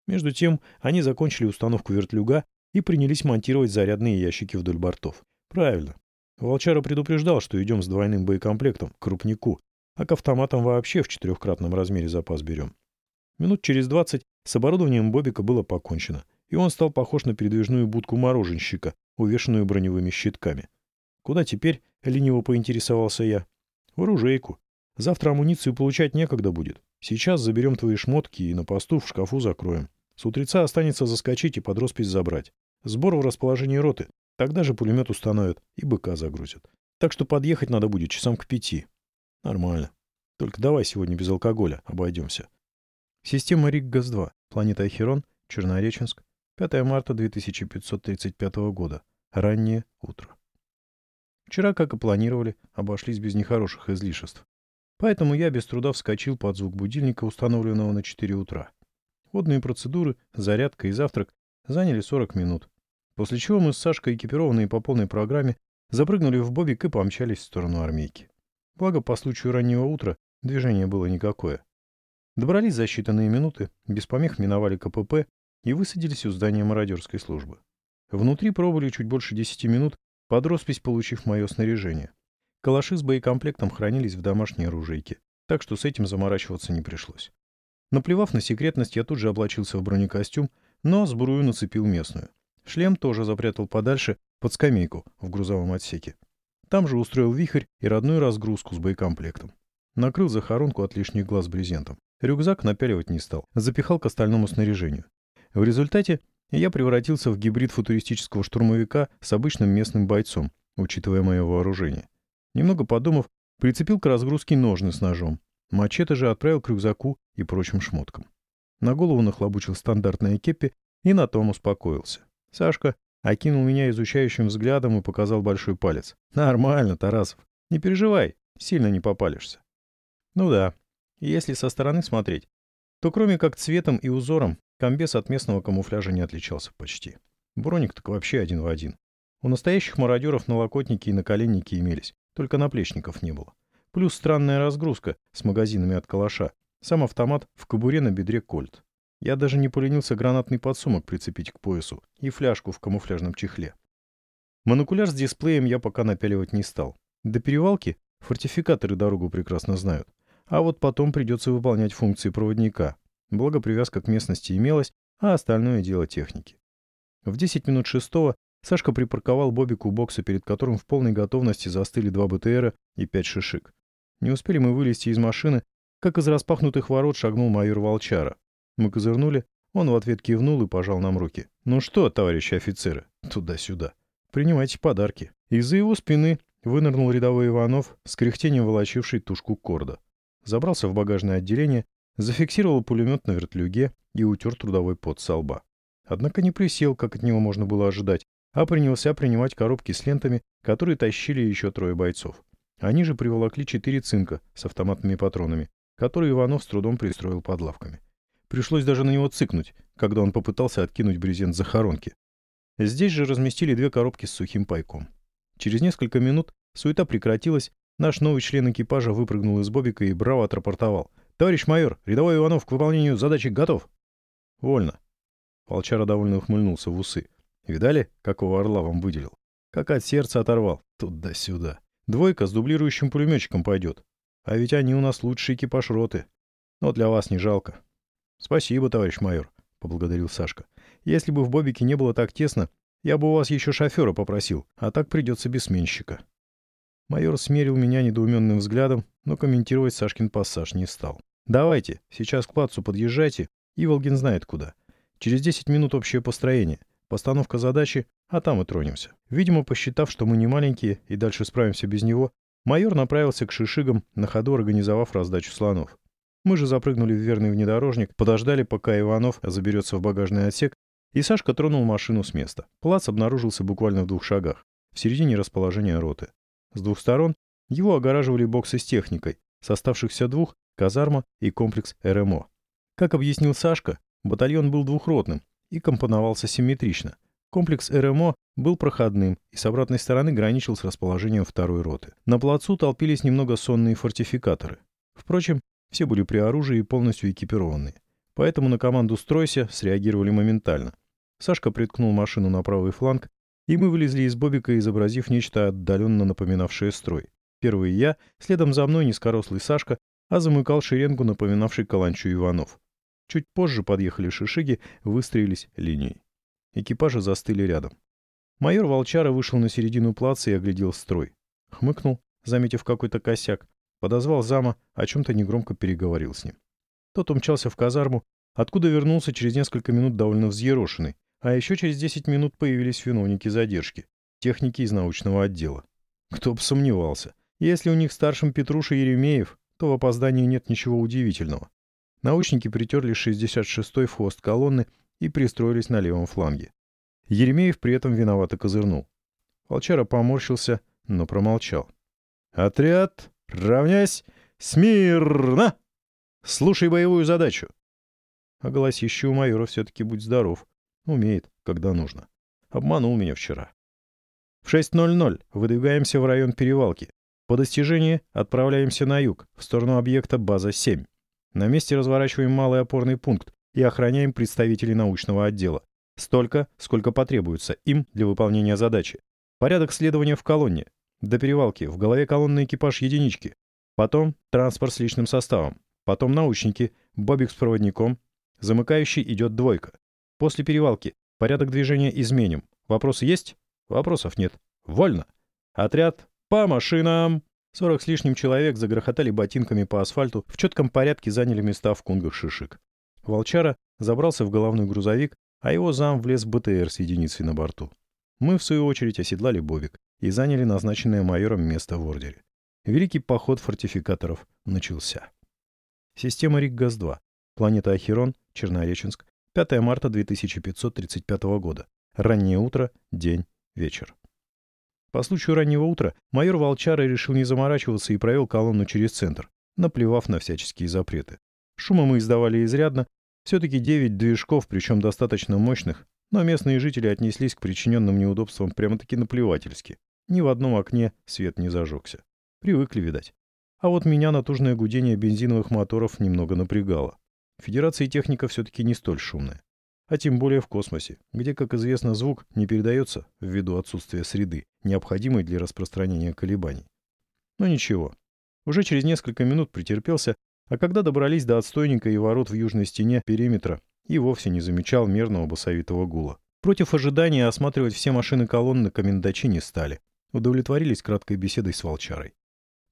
Между тем, они закончили установку вертлюга и принялись монтировать зарядные ящики вдоль бортов. Правильно. Волчара предупреждал, что идем с двойным боекомплектом, к крупнику, а к автоматам вообще в четырехкратном размере запас берем. Минут через двадцать с оборудованием Бобика было покончено, и он стал похож на передвижную будку мороженщика, увешанную броневыми щитками. Куда теперь? Лениво поинтересовался я. В оружейку. Завтра амуницию получать некогда будет. Сейчас заберем твои шмотки и на посту в шкафу закроем. С утреца останется заскочить и под роспись забрать. Сбор в расположении роты. Тогда же пулемет установят и быка загрузят. Так что подъехать надо будет часам к пяти. Нормально. Только давай сегодня без алкоголя обойдемся. Система РИК-ГАЗ-2. Планета Ахерон. Чернореченск. 5 марта 2535 года. Раннее утро. Вчера, как и планировали, обошлись без нехороших излишеств. Поэтому я без труда вскочил под звук будильника, установленного на 4 утра. Водные процедуры, зарядка и завтрак заняли 40 минут. После чего мы с Сашкой, экипированные по полной программе, запрыгнули в бобик и помчались в сторону армейки. Благо, по случаю раннего утра движение было никакое. Добрались за считанные минуты, без помех миновали КПП и высадились у здания мародерской службы. Внутри пробыли чуть больше 10 минут, под роспись получив мое снаряжение. Калаши с боекомплектом хранились в домашней оружейке, так что с этим заморачиваться не пришлось. Наплевав на секретность, я тут же облачился в бронекостюм, но сбрую нацепил местную. Шлем тоже запрятал подальше, под скамейку, в грузовом отсеке. Там же устроил вихрь и родную разгрузку с боекомплектом. Накрыл захоронку от лишних глаз брезентом. Рюкзак напяливать не стал, запихал к остальному снаряжению. В результате я превратился в гибрид футуристического штурмовика с обычным местным бойцом, учитывая мое вооружение. Немного подумав, прицепил к разгрузке ножны с ножом, Мачете же отправил к рюкзаку и прочим шмоткам. На голову нахлобучил стандартное кепи и на том успокоился. Сашка окинул меня изучающим взглядом и показал большой палец. «Нормально, Тарасов. Не переживай, сильно не попалишься». Ну да, если со стороны смотреть, то кроме как цветом и узором, комбез от местного камуфляжа не отличался почти. Броник так вообще один в один. У настоящих мародеров налокотники и наколенники имелись, только наплечников не было. Плюс странная разгрузка с магазинами от калаша. Сам автомат в кобуре на бедре кольт. Я даже не поленился гранатный подсумок прицепить к поясу и фляжку в камуфляжном чехле. Монокуляр с дисплеем я пока напяливать не стал. До перевалки фортификаторы дорогу прекрасно знают. А вот потом придется выполнять функции проводника. Благо привязка к местности имелась, а остальное дело техники. В 10 минут шестого Сашка припарковал Бобик у бокса, перед которым в полной готовности застыли два БТРа и пять шишек. Не успели мы вылезти из машины, как из распахнутых ворот шагнул майор Волчара. Мы козырнули, он в ответ кивнул и пожал нам руки. «Ну что, товарищи офицеры, туда-сюда. Принимайте подарки». Из-за его спины вынырнул рядовой Иванов, с кряхтением волочивший тушку корда. Забрался в багажное отделение, зафиксировал пулемет на вертлюге и утер трудовой пот со лба. Однако не присел, как от него можно было ожидать, а принялся принимать коробки с лентами, которые тащили еще трое бойцов. Они же приволокли четыре цинка с автоматными патронами, которые Иванов с трудом пристроил под лавками. Пришлось даже на него цыкнуть, когда он попытался откинуть брезент захоронки. Здесь же разместили две коробки с сухим пайком. Через несколько минут суета прекратилась, наш новый член экипажа выпрыгнул из бобика и браво отрапортовал. «Товарищ майор, рядовой Иванов к выполнению задачи готов!» «Вольно!» Волчара довольно ухмыльнулся в усы. «Видали, какого орла вам выделил? Как от сердца оторвал. Тут да сюда!» Двойка с дублирующим пулеметчиком пойдет. А ведь они у нас лучший экипаж роты. Но для вас не жалко. — Спасибо, товарищ майор, — поблагодарил Сашка. — Если бы в Бобике не было так тесно, я бы у вас еще шофера попросил, а так придется без сменщика. Майор смерил меня недоуменным взглядом, но комментировать Сашкин пассаж не стал. «Давайте, сейчас к плацу подъезжайте, Иволгин знает куда. Через 10 минут общее построение, постановка задачи, а там и тронемся». Видимо, посчитав, что мы не маленькие и дальше справимся без него, майор направился к шишигам, на ходу организовав раздачу слонов. Мы же запрыгнули в верный внедорожник, подождали, пока Иванов заберется в багажный отсек, и Сашка тронул машину с места. Плац обнаружился буквально в двух шагах, в середине расположения роты. С двух сторон его огораживали боксы с техникой, с оставшихся двух — казарма и комплекс РМО. Как объяснил Сашка, батальон был двухротным и компоновался симметрично. Комплекс РМО был проходным и с обратной стороны граничил с расположением второй роты. На плацу толпились немного сонные фортификаторы. Впрочем, все были при оружии и полностью экипированные. Поэтому на команду «Стройся» среагировали моментально. Сашка приткнул машину на правый фланг, и мы вылезли из бобика, изобразив нечто отдаленно напоминавшее строй. Первый я, следом за мной низкорослый Сашка, а замыкал шеренгу, напоминавший каланчу Иванов. Чуть позже подъехали шишиги, выстроились линией. Экипажи застыли рядом. Майор Волчара вышел на середину плаца и оглядел строй. Хмыкнул, заметив какой-то косяк, подозвал зама, о чем-то негромко переговорил с ним. Тот умчался в казарму, откуда вернулся через несколько минут довольно взъерошенный, а еще через 10 минут появились виновники задержки, техники из научного отдела. Кто бы сомневался. Если у них старшим Петруша Еремеев, то в опоздании нет ничего удивительного. Научники притерли 66-й в хвост колонны и пристроились на левом фланге. Еремеев при этом виновато козырнул. Волчара поморщился, но промолчал. «Отряд, равнясь, смирно! Слушай боевую задачу!» А голосище у майора все-таки будь здоров. Умеет, когда нужно. Обманул меня вчера. В 6.00 выдвигаемся в район перевалки. По достижении отправляемся на юг, в сторону объекта база 7. На месте разворачиваем малый опорный пункт и охраняем представителей научного отдела. Столько, сколько потребуется им для выполнения задачи. Порядок следования в колонне. До перевалки в голове колонны экипаж единички. Потом транспорт с личным составом. Потом научники, бобик с проводником. Замыкающий идет двойка. После перевалки порядок движения изменим. Вопросы есть? Вопросов нет. Вольно. Отряд по машинам. Сорок с лишним человек загрохотали ботинками по асфальту, в четком порядке заняли места в кунгах шишек. Волчара забрался в головной грузовик, а его зам влез в БТР с единицей на борту. Мы, в свою очередь, оседлали Бобик и заняли назначенное майором место в ордере. Великий поход фортификаторов начался. Система РИК-ГАЗ-2. Планета Ахерон, Чернореченск, 5 марта 2535 года. Раннее утро, день, вечер. По случаю раннего утра майор Волчара решил не заморачиваться и провел колонну через центр, наплевав на всяческие запреты. Шума мы издавали изрядно, все-таки 9 движков, причем достаточно мощных, но местные жители отнеслись к причиненным неудобствам прямо-таки наплевательски. Ни в одном окне свет не зажегся. Привыкли, видать. А вот меня натужное гудение бензиновых моторов немного напрягало. Федерации техника все-таки не столь шумная. А тем более в космосе, где, как известно, звук не передается ввиду отсутствия среды, необходимой для распространения колебаний. Но ничего. Уже через несколько минут претерпелся, а когда добрались до отстойника и ворот в южной стене периметра, и вовсе не замечал мерного басовитого гула. Против ожидания осматривать все машины колонны комендачи не стали. Удовлетворились краткой беседой с волчарой.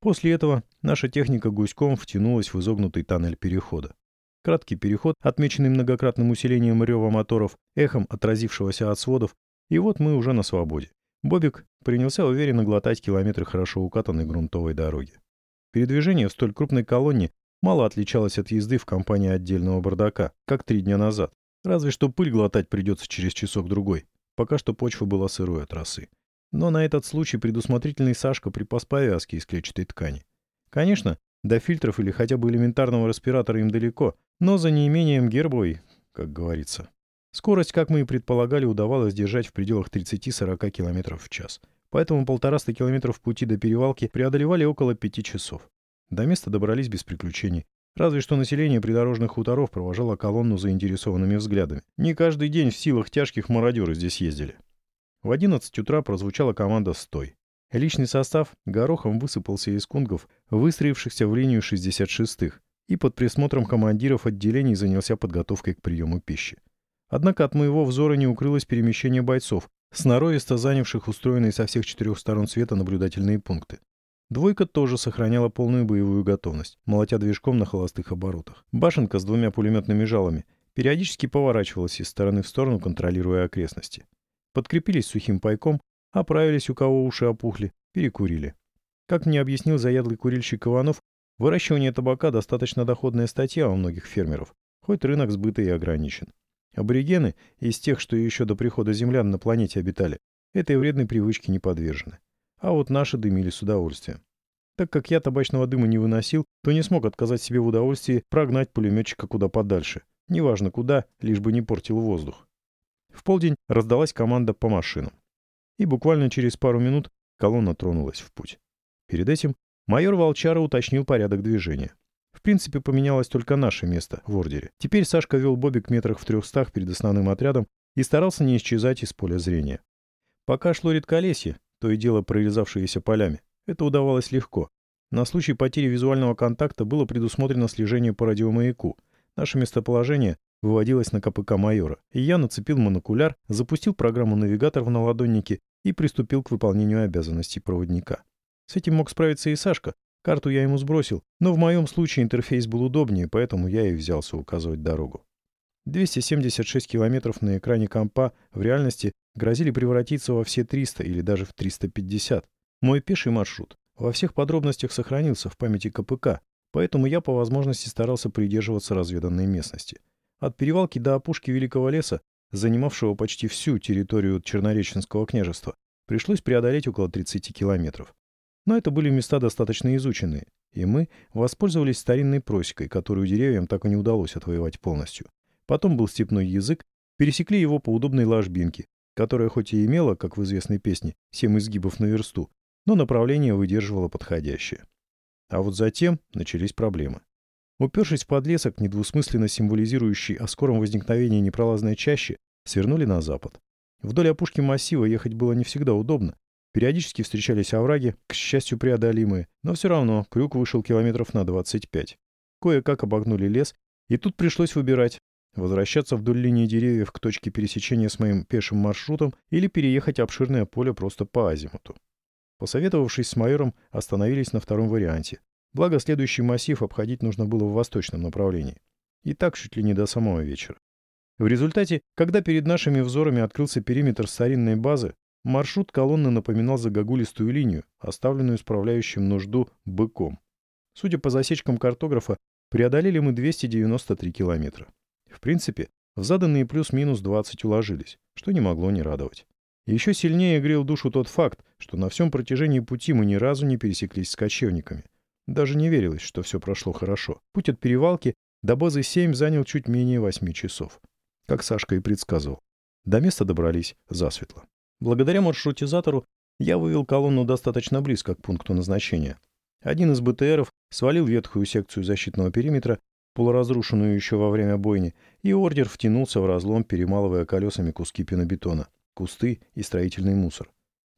После этого наша техника гуськом втянулась в изогнутый тоннель перехода. Краткий переход, отмеченный многократным усилением рева моторов, эхом отразившегося от сводов, и вот мы уже на свободе. Бобик принялся уверенно глотать километры хорошо укатанной грунтовой дороги. Передвижение в столь крупной колонне мало отличалось от езды в компании отдельного бардака, как три дня назад. Разве что пыль глотать придется через часок-другой. Пока что почва была сырой от росы. Но на этот случай предусмотрительный Сашка припас повязки из клетчатой ткани. Конечно, до фильтров или хотя бы элементарного респиратора им далеко, но за неимением гербовой, как говорится. Скорость, как мы и предполагали, удавалось держать в пределах 30-40 км в час. Поэтому полтораста километров пути до перевалки преодолевали около пяти часов. До места добрались без приключений. Разве что население придорожных хуторов провожало колонну заинтересованными взглядами. Не каждый день в силах тяжких мародеры здесь ездили. В 11 утра прозвучала команда «Стой». Личный состав горохом высыпался из кунгов, выстроившихся в линию 66-х, и под присмотром командиров отделений занялся подготовкой к приему пищи. Однако от моего взора не укрылось перемещение бойцов, сноровисто занявших устроенные со всех четырех сторон света наблюдательные пункты. Двойка тоже сохраняла полную боевую готовность, молотя движком на холостых оборотах. Башенка с двумя пулеметными жалами периодически поворачивалась из стороны в сторону, контролируя окрестности. Подкрепились сухим пайком, оправились, у кого уши опухли, перекурили. Как мне объяснил заядлый курильщик Иванов, выращивание табака достаточно доходная статья у многих фермеров, хоть рынок сбыта и ограничен. Аборигены, из тех, что еще до прихода землян на планете обитали, этой вредной привычке не подвержены. А вот наши дымили с удовольствием. Так как я табачного дыма не выносил, то не смог отказать себе в удовольствии прогнать пулеметчика куда подальше. Неважно куда, лишь бы не портил воздух. В полдень раздалась команда по машинам. И буквально через пару минут колонна тронулась в путь. Перед этим майор Волчара уточнил порядок движения. В принципе, поменялось только наше место в ордере. Теперь Сашка вел Бобик метрах в трехстах перед основным отрядом и старался не исчезать из поля зрения. Пока шло редколесье, то и дело прорезавшиеся полями, это удавалось легко. На случай потери визуального контакта было предусмотрено слежение по радиомаяку. Наше местоположение выводилось на КПК майора, и я нацепил монокуляр, запустил программу навигатор в наладоннике и приступил к выполнению обязанностей проводника. С этим мог справиться и Сашка. Карту я ему сбросил, но в моем случае интерфейс был удобнее, поэтому я и взялся указывать дорогу. 276 километров на экране компа в реальности грозили превратиться во все 300 или даже в 350. Мой пеший маршрут во всех подробностях сохранился в памяти КПК, поэтому я по возможности старался придерживаться разведанной местности. От перевалки до опушки Великого леса, занимавшего почти всю территорию Чернореченского княжества, пришлось преодолеть около 30 километров. Но это были места достаточно изученные, и мы воспользовались старинной просекой, которую деревьям так и не удалось отвоевать полностью. Потом был степной язык, пересекли его по удобной ложбинке, которая хоть и имела, как в известной песне, семь изгибов на версту, но направление выдерживало подходящее. А вот затем начались проблемы. Упершись в подлесок, недвусмысленно символизирующий о скором возникновении непролазной чащи, свернули на запад. Вдоль опушки массива ехать было не всегда удобно. Периодически встречались овраги, к счастью, преодолимые, но все равно крюк вышел километров на 25. Кое-как обогнули лес, и тут пришлось выбирать, Возвращаться вдоль линии деревьев к точке пересечения с моим пешим маршрутом или переехать обширное поле просто по азимуту. Посоветовавшись с майором, остановились на втором варианте. Благо, следующий массив обходить нужно было в восточном направлении. И так чуть ли не до самого вечера. В результате, когда перед нашими взорами открылся периметр старинной базы, маршрут колонны напоминал загогулистую линию, оставленную справляющим нужду быком. Судя по засечкам картографа, преодолели мы 293 километра. В принципе, в заданные плюс-минус 20 уложились, что не могло не радовать. еще сильнее грел душу тот факт, что на всем протяжении пути мы ни разу не пересеклись с кочевниками. Даже не верилось, что все прошло хорошо. Путь от перевалки до базы 7 занял чуть менее 8 часов. Как Сашка и предсказывал. До места добрались засветло. Благодаря маршрутизатору я вывел колонну достаточно близко к пункту назначения. Один из БТРов свалил ветхую секцию защитного периметра полуразрушенную еще во время бойни, и ордер втянулся в разлом, перемалывая колесами куски пенобетона, кусты и строительный мусор.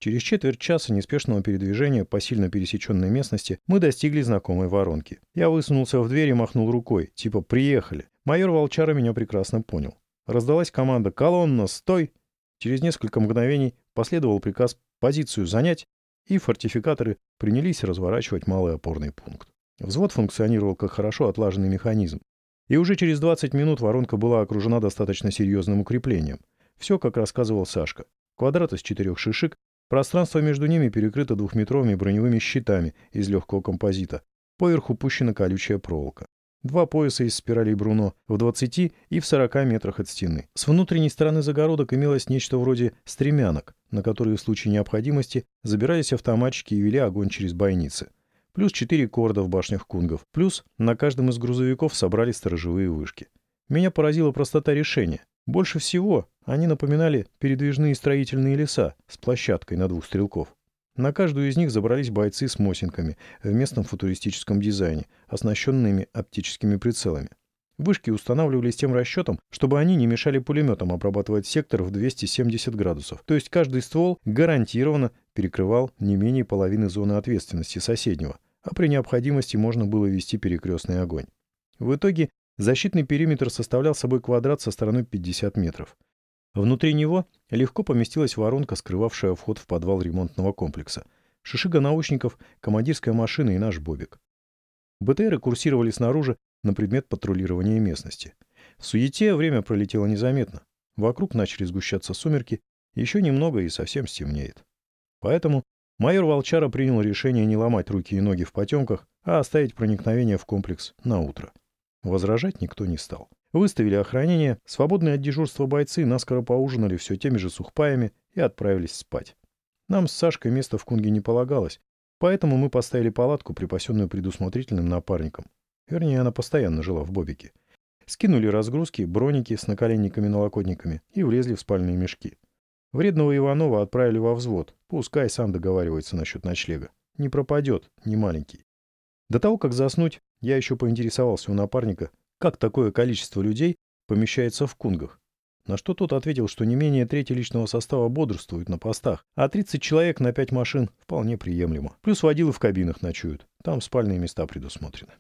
Через четверть часа неспешного передвижения по сильно пересеченной местности мы достигли знакомой воронки. Я высунулся в дверь и махнул рукой, типа «приехали». Майор Волчара меня прекрасно понял. Раздалась команда «Колонна, стой!». Через несколько мгновений последовал приказ «позицию занять», и фортификаторы принялись разворачивать малый опорный пункт. Взвод функционировал как хорошо отлаженный механизм. И уже через 20 минут воронка была окружена достаточно серьезным укреплением. Все, как рассказывал Сашка. Квадрат из четырех шишек, пространство между ними перекрыто двухметровыми броневыми щитами из легкого композита. Поверху пущена колючая проволока. Два пояса из спиралей Бруно в 20 и в 40 метрах от стены. С внутренней стороны загородок имелось нечто вроде стремянок, на которые в случае необходимости забирались автоматчики и вели огонь через бойницы плюс 4 корда в башнях кунгов, плюс на каждом из грузовиков собрали сторожевые вышки. Меня поразила простота решения. Больше всего они напоминали передвижные строительные леса с площадкой на двух стрелков. На каждую из них забрались бойцы с мосинками в местном футуристическом дизайне, оснащенными оптическими прицелами. Вышки устанавливались тем расчетом, чтобы они не мешали пулеметам обрабатывать сектор в 270 градусов. То есть каждый ствол гарантированно перекрывал не менее половины зоны ответственности соседнего, а при необходимости можно было вести перекрестный огонь. В итоге защитный периметр составлял собой квадрат со стороной 50 метров. Внутри него легко поместилась воронка, скрывавшая вход в подвал ремонтного комплекса. шишига научников, командирская машина и наш Бобик. БТРы курсировали снаружи на предмет патрулирования местности. В суете время пролетело незаметно. Вокруг начали сгущаться сумерки, еще немного и совсем стемнеет. Поэтому майор Волчара принял решение не ломать руки и ноги в потемках, а оставить проникновение в комплекс на утро. Возражать никто не стал. Выставили охранение, свободные от дежурства бойцы наскоро поужинали все теми же сухпаями и отправились спать. Нам с Сашкой места в Кунге не полагалось, поэтому мы поставили палатку, припасенную предусмотрительным напарником. Вернее, она постоянно жила в Бобике. Скинули разгрузки, броники с наколенниками-налокотниками и влезли в спальные мешки. Вредного Иванова отправили во взвод. Пускай сам договаривается насчет ночлега. Не пропадет, не маленький. До того, как заснуть, я еще поинтересовался у напарника, как такое количество людей помещается в кунгах. На что тот ответил, что не менее трети личного состава бодрствуют на постах, а 30 человек на 5 машин вполне приемлемо. Плюс водилы в кабинах ночуют. Там спальные места предусмотрены.